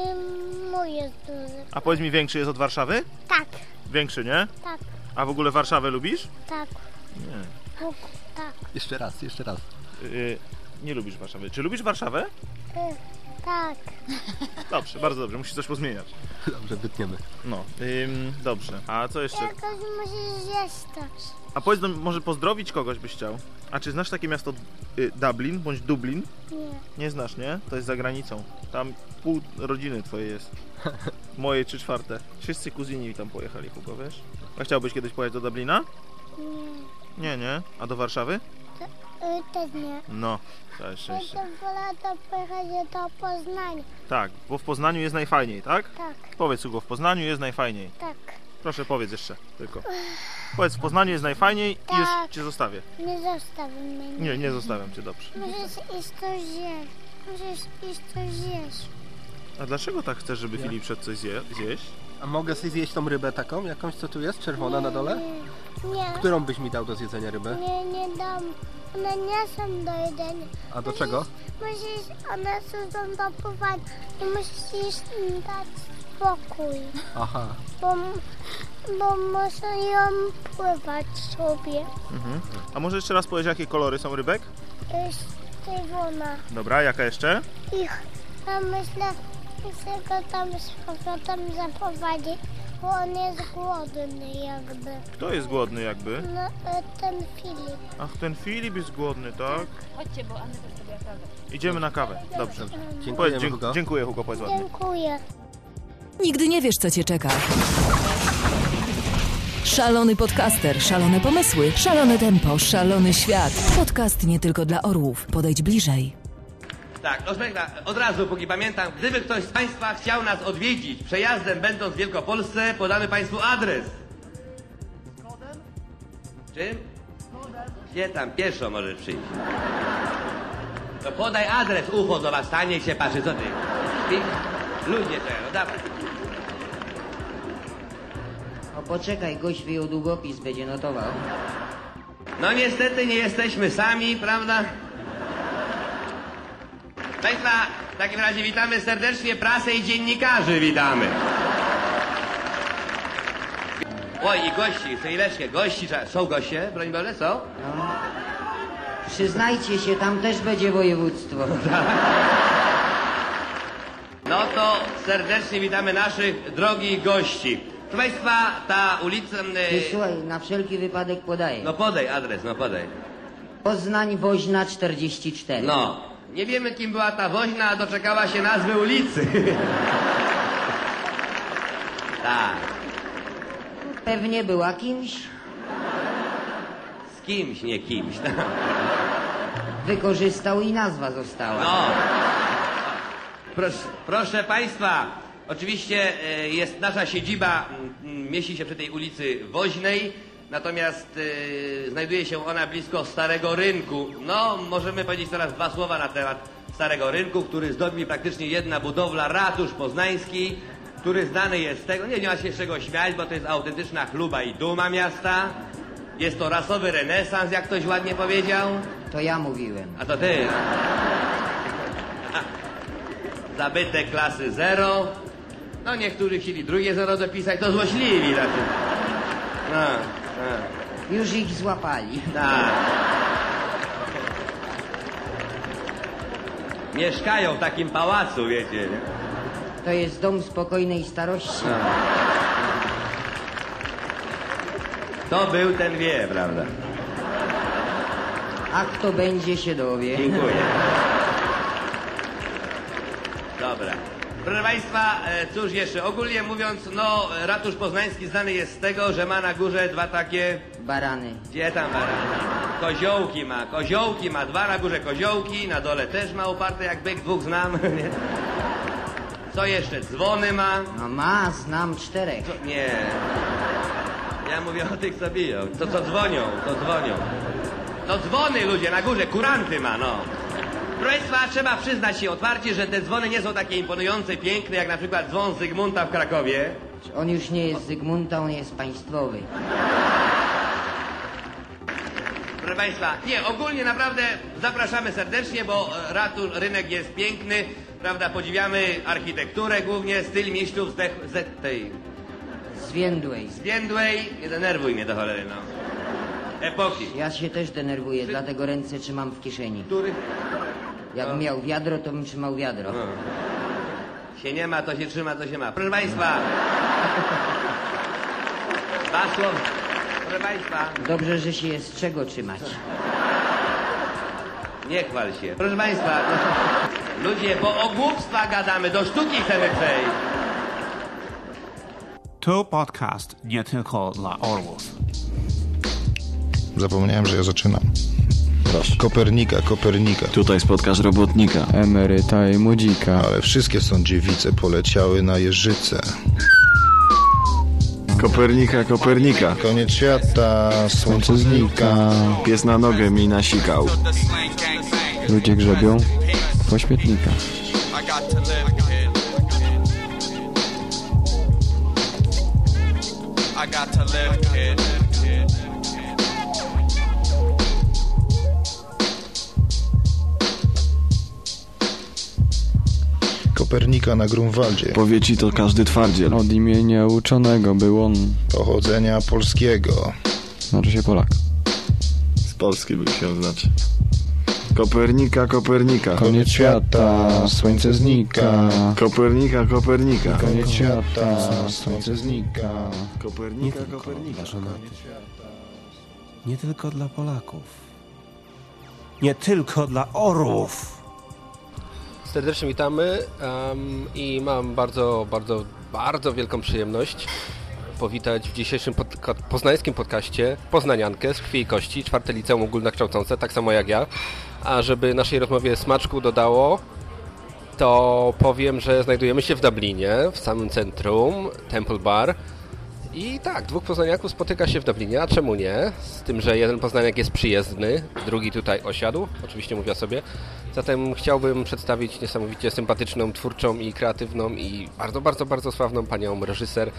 mój jest duży. A powiedz mi, większy jest od Warszawy? Tak, Większy, nie? tak, A w ogóle Warszawę lubisz? tak. Nie. Bóg, tak. Jeszcze raz, jeszcze raz. Yy, nie lubisz Warszawy. Czy lubisz Warszawę? Y, tak. Dobrze, bardzo dobrze, musisz coś pozmieniać. Dobrze, wytniemy. No, ym, dobrze. A co jeszcze? Jakoś musisz zjeść coś. A powiedz, może pozdrowić kogoś byś chciał. A czy znasz takie miasto y, Dublin bądź Dublin? Nie. Nie znasz, nie? To jest za granicą. Tam pół rodziny twojej jest. Moje trzy czwarte. Wszyscy kuzyni tam pojechali, Hugo, wiesz? A chciałbyś kiedyś pojechać do Dublina? Nie. Nie, nie. A do Warszawy? Y, też nie. No, szczęście. to wolę to pojechać do Poznania. Tak, bo w Poznaniu jest najfajniej, tak? Tak, Powiedz, Hugo, w Poznaniu jest najfajniej. tak. Proszę, powiedz jeszcze, tylko. Powiedz, w Poznaniu jest najfajniej i Tak. już cię zostawię. Nie zostaw mnie. Nie, nie zostawiam cię, dobrze. Możesz iść coś zjeść. Możesz iść coś zjeść. A dlaczego tak chcesz, żeby Filip szedł coś zje zjeść? A mogę sobie zjeść tą rybę taką, jakąś co tu jest, czerwona na dole? Nie, Którą byś mi dał do zjedzenia rybę? nie, nie dam. One nie są do jedzenia. A do czego? Musisz, one są do pływania i musisz im dać spokój. Aha. Bo, bo muszą ją pływać sobie. Mhm. A może jeszcze raz powiedz, jakie kolory są rybek? Jest czerwona. Dobra, jaka jeszcze? Ich, ja myślę, że go tam z powrotem zaprowadzi, bo on jest głodny jakby. Kto jest głodny jakby? No, e, ten Filip. Ach, ten Filip jest głodny, tak? Chodźcie, bo Anna też robiła kawę. Idziemy na kawę. Dobrze. Dziękujemy, Powiedz, dzie- Hugo. Dziękuję, Hugo, powiedz ładnie. Dziękuję. Nigdy nie wiesz, co cię czeka. Szalony podcaster, szalone pomysły, szalone tempo, szalony świat. Podcast nie tylko dla orłów. Podejdź bliżej. Tak, proszę Państwa, od razu, póki pamiętam, gdyby ktoś z Państwa chciał nas odwiedzić przejazdem, będąc w Wielkopolsce, podamy Państwu adres. Czym? Gdzie tam? Pieszo możesz przyjść. To podaj adres, UFO do Was stanie i się patrzy, co Ty? Ty? Ludzie czekają, no dawaj. O poczekaj, gość wyjął długopis, będzie notował. No niestety nie jesteśmy sami, prawda? Państwa, w takim razie witamy serdecznie prasę i dziennikarzy, witamy. Oj, i gości, chwileczkę, gości, trzeba- są goście, broń Boże, są? Przyznajcie się, tam też będzie województwo. No to serdecznie witamy naszych drogich gości. Proszę Państwa, ta ulica... Ty y, słuchaj, na wszelki wypadek podaję. No podaj adres, no podaj. Poznań Woźna 44. No, nie wiemy kim była ta woźna, a doczekała się nazwy ulicy. tak. Pewnie była kimś. Z kimś, nie kimś. Wykorzystał i nazwa została. No. Proszę, proszę Państwa, oczywiście e, jest nasza siedziba, mieści się przy tej ulicy Woźnej, natomiast e, znajduje się ona blisko Starego Rynku. No, możemy powiedzieć teraz dwa słowa na temat Starego Rynku, który zdobi praktycznie jedna budowla, ratusz poznański, który znany jest z tego, nie, nie ma się z czego śmiać, bo to jest autentyczna chluba i duma miasta. Jest to rasowy renesans, jak ktoś ładnie powiedział. To ja mówiłem. A to ty. Zabytek klasy zero. No niektórzy chcieli drugie zero dopisać, to złośliwi tacy. No. Już ich złapali. Tak. Mieszkają w takim pałacu, wiecie, nie? To jest dom spokojnej starości. No. To był ten wie, prawda? A kto będzie się dowie. Dziękuję. Dobra. Proszę Państwa, e, cóż jeszcze, ogólnie mówiąc, no ratusz poznański znany jest z tego, że ma na górze dwa takie... Barany. Gdzie tam barany? Koziołki ma, koziołki ma, dwa na górze koziołki, na dole też ma oparte jak byk, dwóch znam. nie? Co jeszcze? Dzwony ma. No ma, znam czterech. Co? Nie. Ja mówię o tych, co biją. To co dzwonią, to dzwonią. No dzwony ludzie na górze, kuranty ma, no. Proszę Państwa, trzeba przyznać się otwarcie, że te dzwony nie są takie imponujące, piękne, jak na przykład dzwon Zygmunta w Krakowie. On już nie jest Zygmunta, on jest państwowy. Proszę Państwa, nie, ogólnie naprawdę zapraszamy serdecznie, bo e, ratusz, rynek jest piękny, prawda, podziwiamy architekturę głównie, styl mistrzów z, z tej Zwiędłej. zwiędłej, nie denerwuj mnie do cholery, no, epoki. Ja się też denerwuję, dlatego ręce trzymam w kieszeni. Który? Jak miał wiadro, to bym trzymał wiadro. No. Się nie ma, to się trzyma, to się ma. Proszę Państwa. Hasło. Proszę Państwa. Dobrze, że się jest czego trzymać. Nie chwal się. Proszę Państwa. Ludzie, bo o głupstwa gadamy, do sztuki chcemy przejść. To podcast nie tylko dla orłów. Zapomniałem, że ja zaczynam. Kopernika, Kopernika. Tutaj spotkasz robotnika. Emeryta i młodzika. Ale wszystkie są dziewice poleciały na jeżyce. Kopernika, Kopernika. Koniec świata, słońce znika. Pies na nogę mi nasikał. Ludzie grzebią po śmietnikach. I got to live, kid. Kopernika na Grunwaldzie. Powie ci to każdy twardziel. Od imienia uczonego był on. Pochodzenia polskiego. Znaczy się Polak. Z Polski by się znaczy. Kopernika, Kopernika. Koniec świata, słońce znika. Kopernika, Kopernika. Koniec świata, słońce znika. Kopernika, Nie tylko Kopernika. Nie tylko dla Polaków. Nie tylko dla orłów. Serdecznie witamy em, i mam bardzo, bardzo, bardzo wielką przyjemność powitać w dzisiejszym podka- poznańskim podcaście Poznaniankę z krwi i kości, czwarte liceum ogólnokształcące, tak samo jak ja. A żeby naszej rozmowie smaczku dodało, to powiem, że znajdujemy się w Dublinie, w samym centrum, Temple Bar. I tak, dwóch poznaniaków spotyka się w Dublinie, a czemu nie? Z tym, że jeden poznaniak jest przyjezdny, drugi tutaj osiadł, oczywiście mówię o sobie. Zatem chciałbym przedstawić niesamowicie sympatyczną, twórczą i kreatywną i bardzo, bardzo, bardzo sławną panią reżyser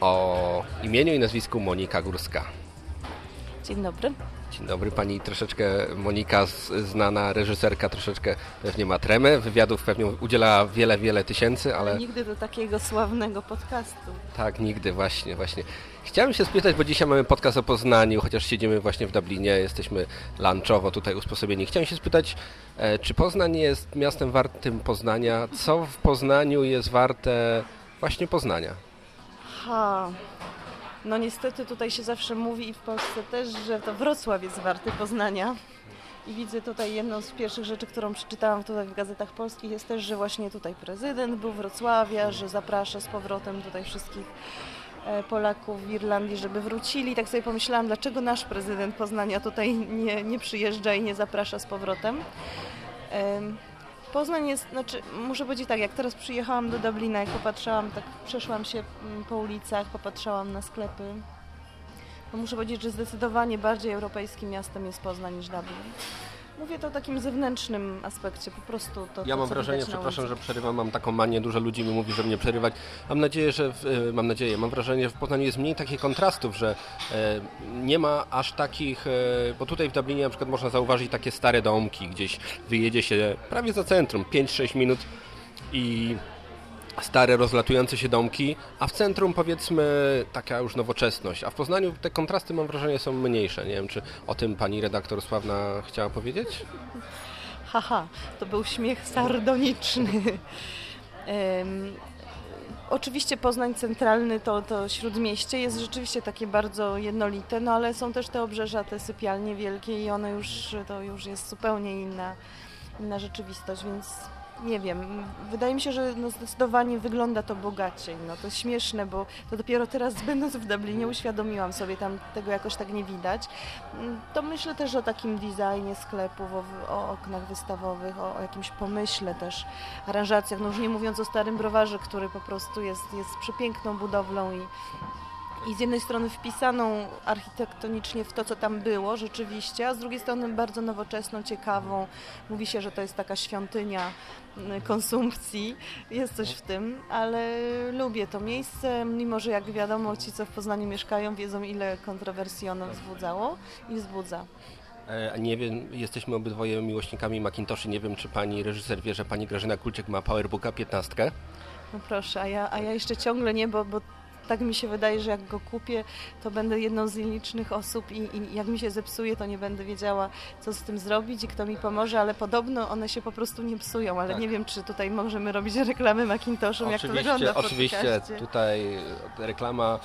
o imieniu i nazwisku Monika Górska. Dzień dobry. Dzień dobry, pani troszeczkę Monika, znana reżyserka, troszeczkę pewnie ma tremę, wywiadów pewnie udziela wiele, wiele tysięcy, ale... Nigdy do takiego sławnego podcastu. Tak, nigdy, właśnie, właśnie. Chciałem się spytać, bo dzisiaj mamy podcast o Poznaniu, chociaż siedzimy właśnie w Dublinie, jesteśmy lunchowo tutaj usposobieni. Chciałem się spytać, e, czy Poznań jest miastem wartym Poznania? Co w Poznaniu jest warte właśnie Poznania? Ha. No niestety tutaj się zawsze mówi i w Polsce też, że to Wrocław jest warty Poznania. I widzę tutaj jedną z pierwszych rzeczy, którą przeczytałam tutaj w gazetach polskich jest też, że właśnie tutaj prezydent był Wrocławia, że zaprasza z powrotem tutaj wszystkich e, Polaków w Irlandii, żeby wrócili. Tak sobie pomyślałam, dlaczego nasz prezydent Poznania tutaj nie, nie przyjeżdża i nie zaprasza z powrotem. Poznań jest, znaczy muszę powiedzieć tak, jak teraz przyjechałam do Dublina, jak popatrzałam, tak przeszłam się mm, po ulicach, popatrzałam na sklepy, to muszę powiedzieć, że zdecydowanie bardziej europejskim miastem jest Poznań niż Dublin. Mówię to o takim zewnętrznym aspekcie, po prostu to, Ja to mam wrażenie, przepraszam, że przerywam, mam taką manię, dużo ludzi mi mówi, że mnie przerywać. Mam nadzieję, że, w, e, mam nadzieję, mam wrażenie, że w Poznaniu jest mniej takich kontrastów, że e, nie ma aż takich, e, bo tutaj w Dublinie na przykład można zauważyć takie stare domki, gdzieś wyjedzie się prawie za centrum, 5-6 minut i stare, rozlatujące się domki, a w centrum powiedzmy taka już nowoczesność, a w Poznaniu te kontrasty mam wrażenie są mniejsze. Nie wiem, czy o tym pani redaktor Sławna chciała powiedzieć? Haha, to był śmiech sardoniczny. Em, Oczywiście Poznań centralny to, to śródmieście jest rzeczywiście takie bardzo jednolite, no ale są też te obrzeża, te sypialnie wielkie i one już, to już jest zupełnie inna, inna rzeczywistość, więc nie wiem, wydaje mi się, że no zdecydowanie wygląda to bogaciej. No to śmieszne, bo to dopiero teraz będąc w Dublinie uświadomiłam sobie, tam tego jakoś tak nie widać. Mm, To myślę też o takim designie sklepów, o, o oknach wystawowych, o, o jakimś pomyśle też, aranżacjach, no już nie mówiąc o Starym Browarze, który po prostu jest, jest przepiękną budowlą i i z jednej strony wpisaną architektonicznie w to, co tam było rzeczywiście, a z drugiej strony bardzo nowoczesną, ciekawą. Mówi się, że to jest taka świątynia mm, konsumpcji. Jest coś w tym, ale lubię to miejsce, mimo że jak wiadomo, ci, co w Poznaniu mieszkają, wiedzą, ile kontrowersji ono wzbudzało i wzbudza. E, Nie wiem, jesteśmy obydwoje miłośnikami Macintoshy. Nie wiem, czy pani reżyser wie, że pani Grażyna Kulczyk ma Powerbooka 15. No proszę, a ja, a ja jeszcze ciągle nie, bo, bo tak mi się wydaje, że jak go kupię, to będę jedną z nielicznych osób i, i jak mi się zepsuje, to nie będę wiedziała, co z tym zrobić i kto mi pomoże, ale podobno one się po prostu nie psują, ale Tak. nie wiem, czy tutaj możemy robić reklamy Macintoshom, jak to wygląda w oczywiście podcaście. tutaj reklama,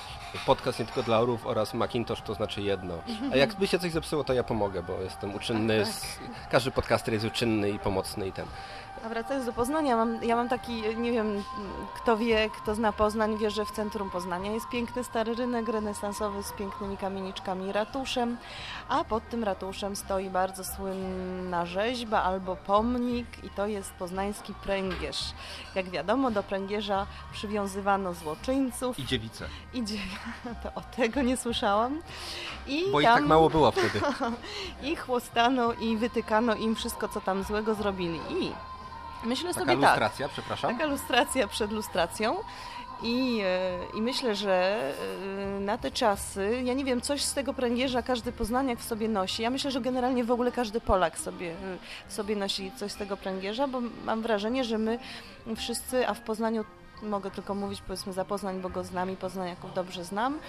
podcast nie tylko dla orów oraz Macintosh to znaczy jedno. A jak by się coś zepsuło, to ja pomogę, bo jestem uczynny. Tak, Z, każdy podcaster jest uczynny i pomocny i ten. A wracając do Poznania, mam, ja mam taki, nie wiem, kto wie, kto zna Poznań, wie, że w centrum Poznania jest piękny stary rynek renesansowy z pięknymi kamieniczkami i ratuszem, a pod tym ratuszem stoi bardzo słynna rzeźba albo pomnik i to jest poznański pręgierz. Jak wiadomo, do pręgierza przywiązywano złoczyńców. I dziewice. I dziewice, to o tego nie słyszałam. I Bo ich tak mało było wtedy. I chłostano i wytykano im wszystko, co tam złego zrobili. I myślę Taka sobie lustracja, tak. przepraszam. Taka lustracja przed lustracją. I, e, I myślę, że e, na te czasy, ja nie wiem, coś z tego pręgierza każdy poznaniak w sobie nosi. Ja myślę, że generalnie w ogóle każdy Polak sobie, e, sobie nosi coś z tego pręgierza, bo mam wrażenie, że my wszyscy, a w Poznaniu mogę tylko mówić powiedzmy za Poznań, bo go znam i poznaniaków dobrze znam,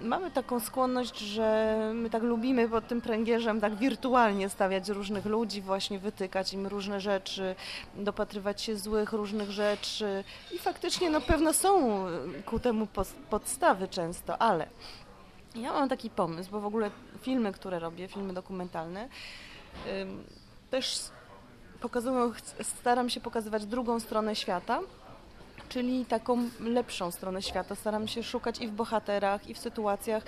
mamy taką skłonność, że my tak lubimy pod tym pręgierzem tak wirtualnie stawiać różnych ludzi, właśnie wytykać im różne rzeczy, dopatrywać się złych różnych rzeczy. I faktycznie no pewno są ku temu podstawy często, ale ja mam taki pomysł, bo w ogóle filmy, które robię, filmy dokumentalne, też pokazują, staram się pokazywać drugą stronę świata, czyli taką lepszą stronę świata. Staram się szukać i w bohaterach, i w sytuacjach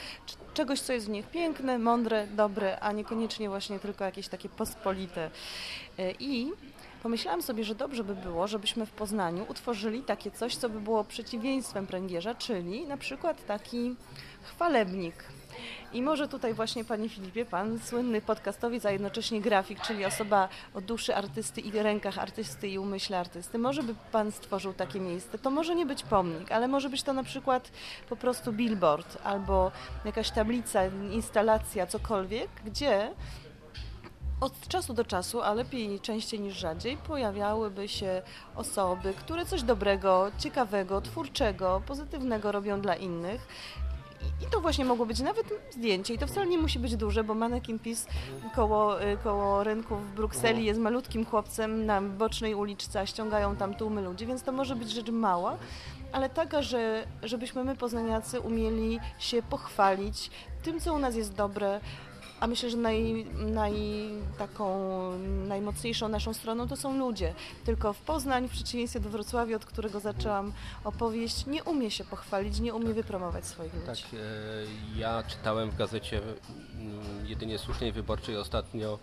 czegoś, co jest w nich piękne, mądre, dobre, a niekoniecznie właśnie tylko jakieś takie pospolite. Y, I pomyślałam sobie, że dobrze by było, żebyśmy w Poznaniu utworzyli takie coś, co by było przeciwieństwem pręgierza, czyli na przykład taki chwalebnik. I może tutaj właśnie, Panie Filipie, Pan słynny podcastowiec, a jednocześnie grafik, czyli osoba o duszy artysty i rękach artysty i umyśle artysty, może by Pan stworzył takie miejsce. To może nie być pomnik, ale może być to na przykład po prostu billboard albo jakaś tablica, instalacja, cokolwiek, gdzie od czasu do czasu, a lepiej częściej niż rzadziej, pojawiałyby się osoby, które coś dobrego, ciekawego, twórczego, pozytywnego robią dla innych. I- to właśnie mogło być nawet zdjęcie. I to wcale nie musi być duże, bo manekin PiS koło, y, koło rynku w Brukseli jest malutkim chłopcem na bocznej uliczce, a ściągają tam tłumy ludzi, więc to może być rzecz mała, ale taka, że, żebyśmy my poznaniacy umieli się pochwalić tym, co u nas jest dobre, a myślę, że naj, naj, taką najmocniejszą naszą stroną to są ludzie. Tylko w Poznań, w przeciwieństwie do Wrocławia, od którego zaczęłam opowieść, nie umie się pochwalić, nie umie wypromować swoich ludzi. Tak, e, ja czytałem w gazecie mm, jedynie słusznej wyborczej ostatnio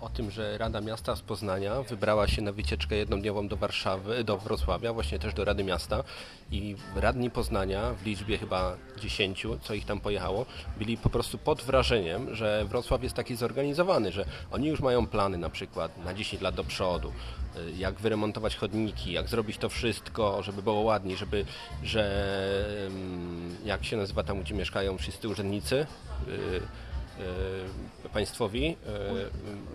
o tym, że Rada Miasta z Poznania wybrała się na wycieczkę jednodniową do Warszawy, do Wrocławia, właśnie też do Rady Miasta. I radni Poznania w liczbie chyba 10, co ich tam pojechało, byli po prostu pod wrażeniem, że Wrocław jest taki zorganizowany, że oni już mają plany na przykład na 10 lat do przodu, e, jak wyremontować chodniki, jak zrobić to wszystko, żeby było ładniej, żeby, że jak się nazywa tam, gdzie mieszkają wszyscy urzędnicy, y, państwowi,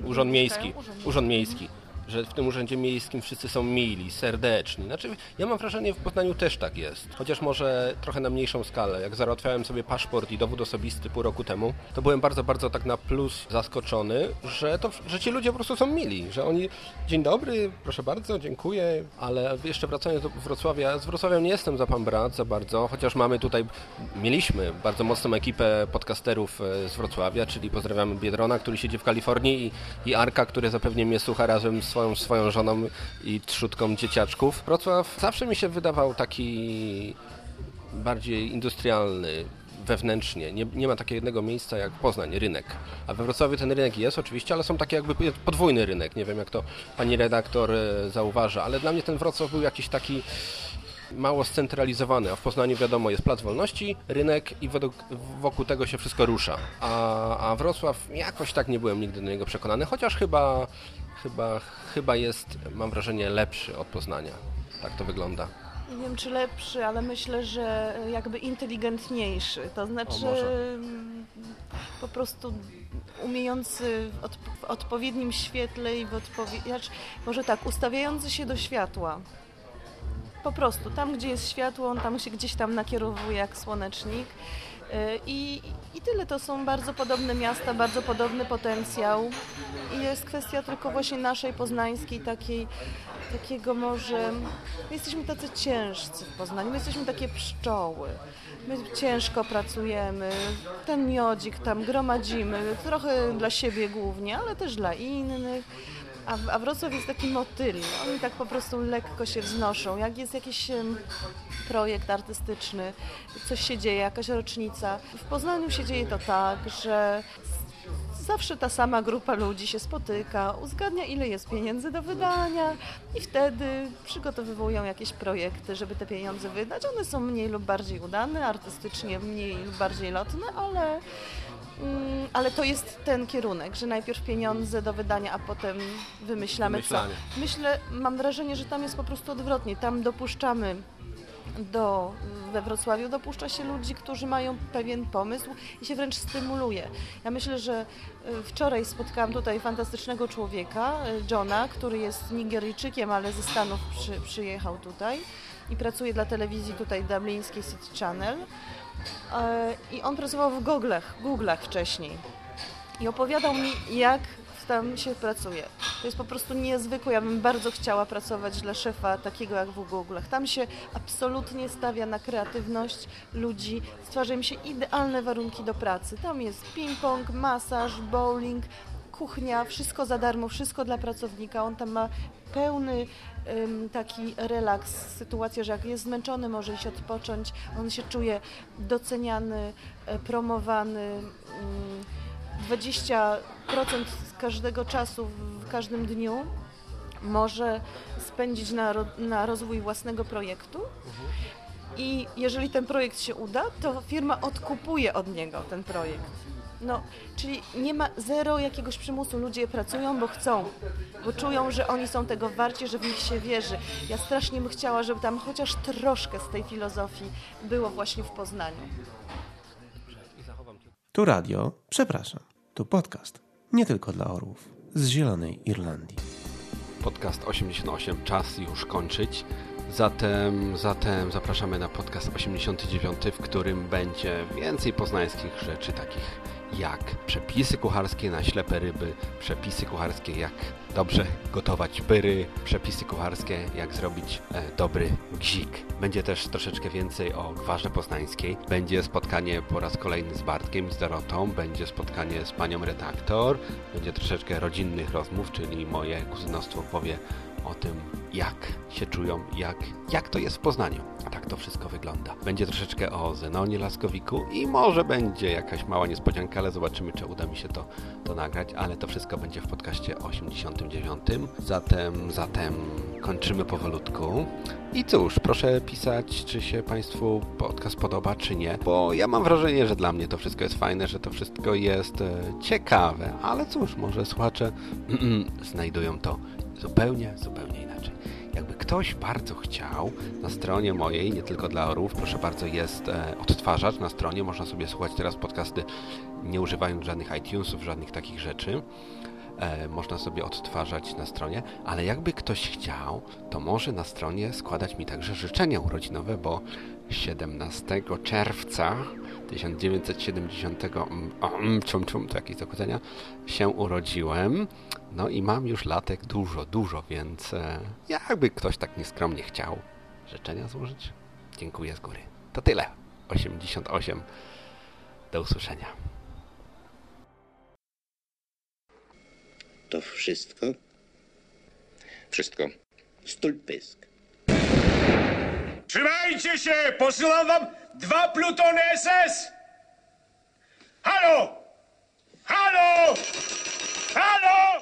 y, urząd miejski, urząd miejski, że w tym urzędzie miejskim wszyscy są mili, serdeczni. Znaczy, ja mam wrażenie, w Poznaniu też tak jest, chociaż może trochę na mniejszą skalę. Jak załatwiałem sobie paszport i dowód osobisty pół roku temu, to byłem bardzo, bardzo tak na plus zaskoczony, że, to, że ci ludzie po prostu są mili, że oni, dzień dobry, proszę bardzo, dziękuję, ale jeszcze wracając do Wrocławia, z Wrocławiem nie jestem za pan brat za bardzo, chociaż mamy tutaj, mieliśmy bardzo mocną ekipę podcasterów e, z Wrocławia, czyli pozdrawiamy Biedrona, który siedzi w Kalifornii i, i Arka, który zapewnie mnie słucha razem z swoją, swoją żoną i trzutką dzieciaczków. Wrocław zawsze mi się wydawał taki bardziej industrialny, wewnętrznie. Nie, nie ma takiego jednego miejsca jak Poznań, rynek. A we Wrocławiu ten rynek jest oczywiście, ale są takie jakby podwójny rynek. Nie wiem jak to pani redaktor e, zauważa, ale dla mnie ten Wrocław był jakiś taki mało scentralizowany, a w Poznaniu wiadomo jest Plac Wolności, rynek i według, wokół tego się wszystko rusza. A, a Wrocław jakoś tak nie byłem nigdy do niego przekonany, chociaż chyba, chyba, chyba jest, mam wrażenie, lepszy od Poznania. Tak to wygląda. Nie wiem czy lepszy, ale myślę, że jakby inteligentniejszy. To znaczy mm, po prostu umiejący w, odp w odpowiednim świetle i w odpowiednim... Znaczy, może tak, ustawiający się do światła. Po prostu, tam gdzie jest światło, on tam się gdzieś tam nakierowuje jak słonecznik. Y, I, I tyle, to są bardzo podobne miasta, bardzo podobny potencjał. I jest kwestia tylko właśnie naszej poznańskiej takiej, takiego może... My jesteśmy tacy ciężcy w Poznaniu, my jesteśmy takie pszczoły. My ciężko pracujemy, ten miodzik tam gromadzimy, trochę dla siebie głównie, ale też dla innych. A, a Wrocław jest taki motyl. Oni tak po prostu lekko się wznoszą. Jak jest jakiś projekt artystyczny, coś się dzieje, jakaś rocznica. W Poznaniu się dzieje to tak, że zawsze ta sama grupa ludzi się spotyka, uzgadnia ile jest pieniędzy do wydania i wtedy przygotowują jakieś projekty, żeby te pieniądze wydać. One są mniej lub bardziej udane, artystycznie mniej lub bardziej lotne, ale Mm, ale to jest ten kierunek, że najpierw pieniądze do wydania, a potem wymyślamy Wymyślanie. co. Myślę, mam wrażenie, że tam jest po prostu odwrotnie. Tam dopuszczamy do, we Wrocławiu dopuszcza się ludzi, którzy mają pewien pomysł i się wręcz stymuluje. Ja myślę, że y, wczoraj spotkałam tutaj fantastycznego człowieka, y, Johna, który jest Nigeryjczykiem, ale ze Stanów przy, przyjechał tutaj i pracuje dla telewizji tutaj dublińskiej City Channel. E, I on pracował w Google'ach, Google'ach wcześniej. I opowiadał mi, jak tam się pracuje. To jest po prostu niezwykłe. Ja bym bardzo chciała pracować dla szefa takiego jak w Google'ach. Tam się absolutnie stawia na kreatywność ludzi, stwarza im się idealne warunki do pracy. Tam jest ping-pong, masaż, bowling, kuchnia, wszystko za darmo, wszystko dla pracownika. On tam ma pełny taki relaks, sytuację, że jak jest zmęczony, może iść odpocząć. On się czuje doceniany, e, promowany. Ym, 20% z każdego czasu w każdym dniu może spędzić na, na rozwój własnego projektu. I jeżeli ten projekt się uda, to firma odkupuje od niego ten projekt. No, czyli nie ma zero jakiegoś przymusu. Ludzie pracują, bo chcą, bo czują, że oni są tego warci, że w nich się wierzy. Ja strasznie bym chciała, żeby tam chociaż troszkę z tej filozofii było właśnie w Poznaniu. Tu radio, przepraszam, tu podcast. Nie tylko dla orłów. Z Zielonej Irlandii. Podcast 88, czas już kończyć. Zatem, zatem zapraszamy na podcast 89, w którym będzie więcej poznańskich rzeczy, takich jak przepisy kucharskie na ślepe ryby, przepisy kucharskie jak dobrze gotować pyry, przepisy kucharskie jak zrobić e, dobry gzik. Będzie też troszeczkę więcej o gwarze poznańskiej. Będzie spotkanie po raz kolejny z Bartkiem i z Dorotą, będzie spotkanie z panią redaktor, będzie troszeczkę rodzinnych rozmów, czyli moje kuzynostwo powie o tym, jak się czują, jak, jak to jest w Poznaniu. Tak to wszystko wygląda. Będzie troszeczkę o Zenonie Laskowiku i może będzie jakaś mała niespodzianka, ale zobaczymy, czy uda mi się to, to nagrać, ale to wszystko będzie w podcaście 89. Zatem, zatem kończymy powolutku. I cóż, proszę pisać, czy się Państwu podcast podoba, czy nie, bo ja mam wrażenie, że dla mnie to wszystko jest fajne, że to wszystko jest e, ciekawe, ale cóż, może słuchacze znajdują to zupełnie, zupełnie inaczej. Jakby ktoś bardzo chciał, na stronie mojej, nie tylko dla orłów, proszę bardzo, jest e, odtwarzacz na stronie, można sobie słuchać teraz podcasty nie używając żadnych iTunesów, żadnych takich rzeczy. E, można sobie odtwarzać na stronie, ale jakby ktoś chciał, to może na stronie składać mi także życzenia urodzinowe, bo 17 czerwca 1970 mm, czum, czum, to jakieś zakłócenia, się urodziłem. No i mam już latek dużo, dużo, więc e, jakby ktoś tak nieskromnie chciał życzenia złożyć, dziękuję z góry. To tyle. 88. Do usłyszenia. To wszystko? Wszystko. Stulpysk. Trzymajcie się! Posyłam wam dwa plutony SS! Halo! Halo! Halo!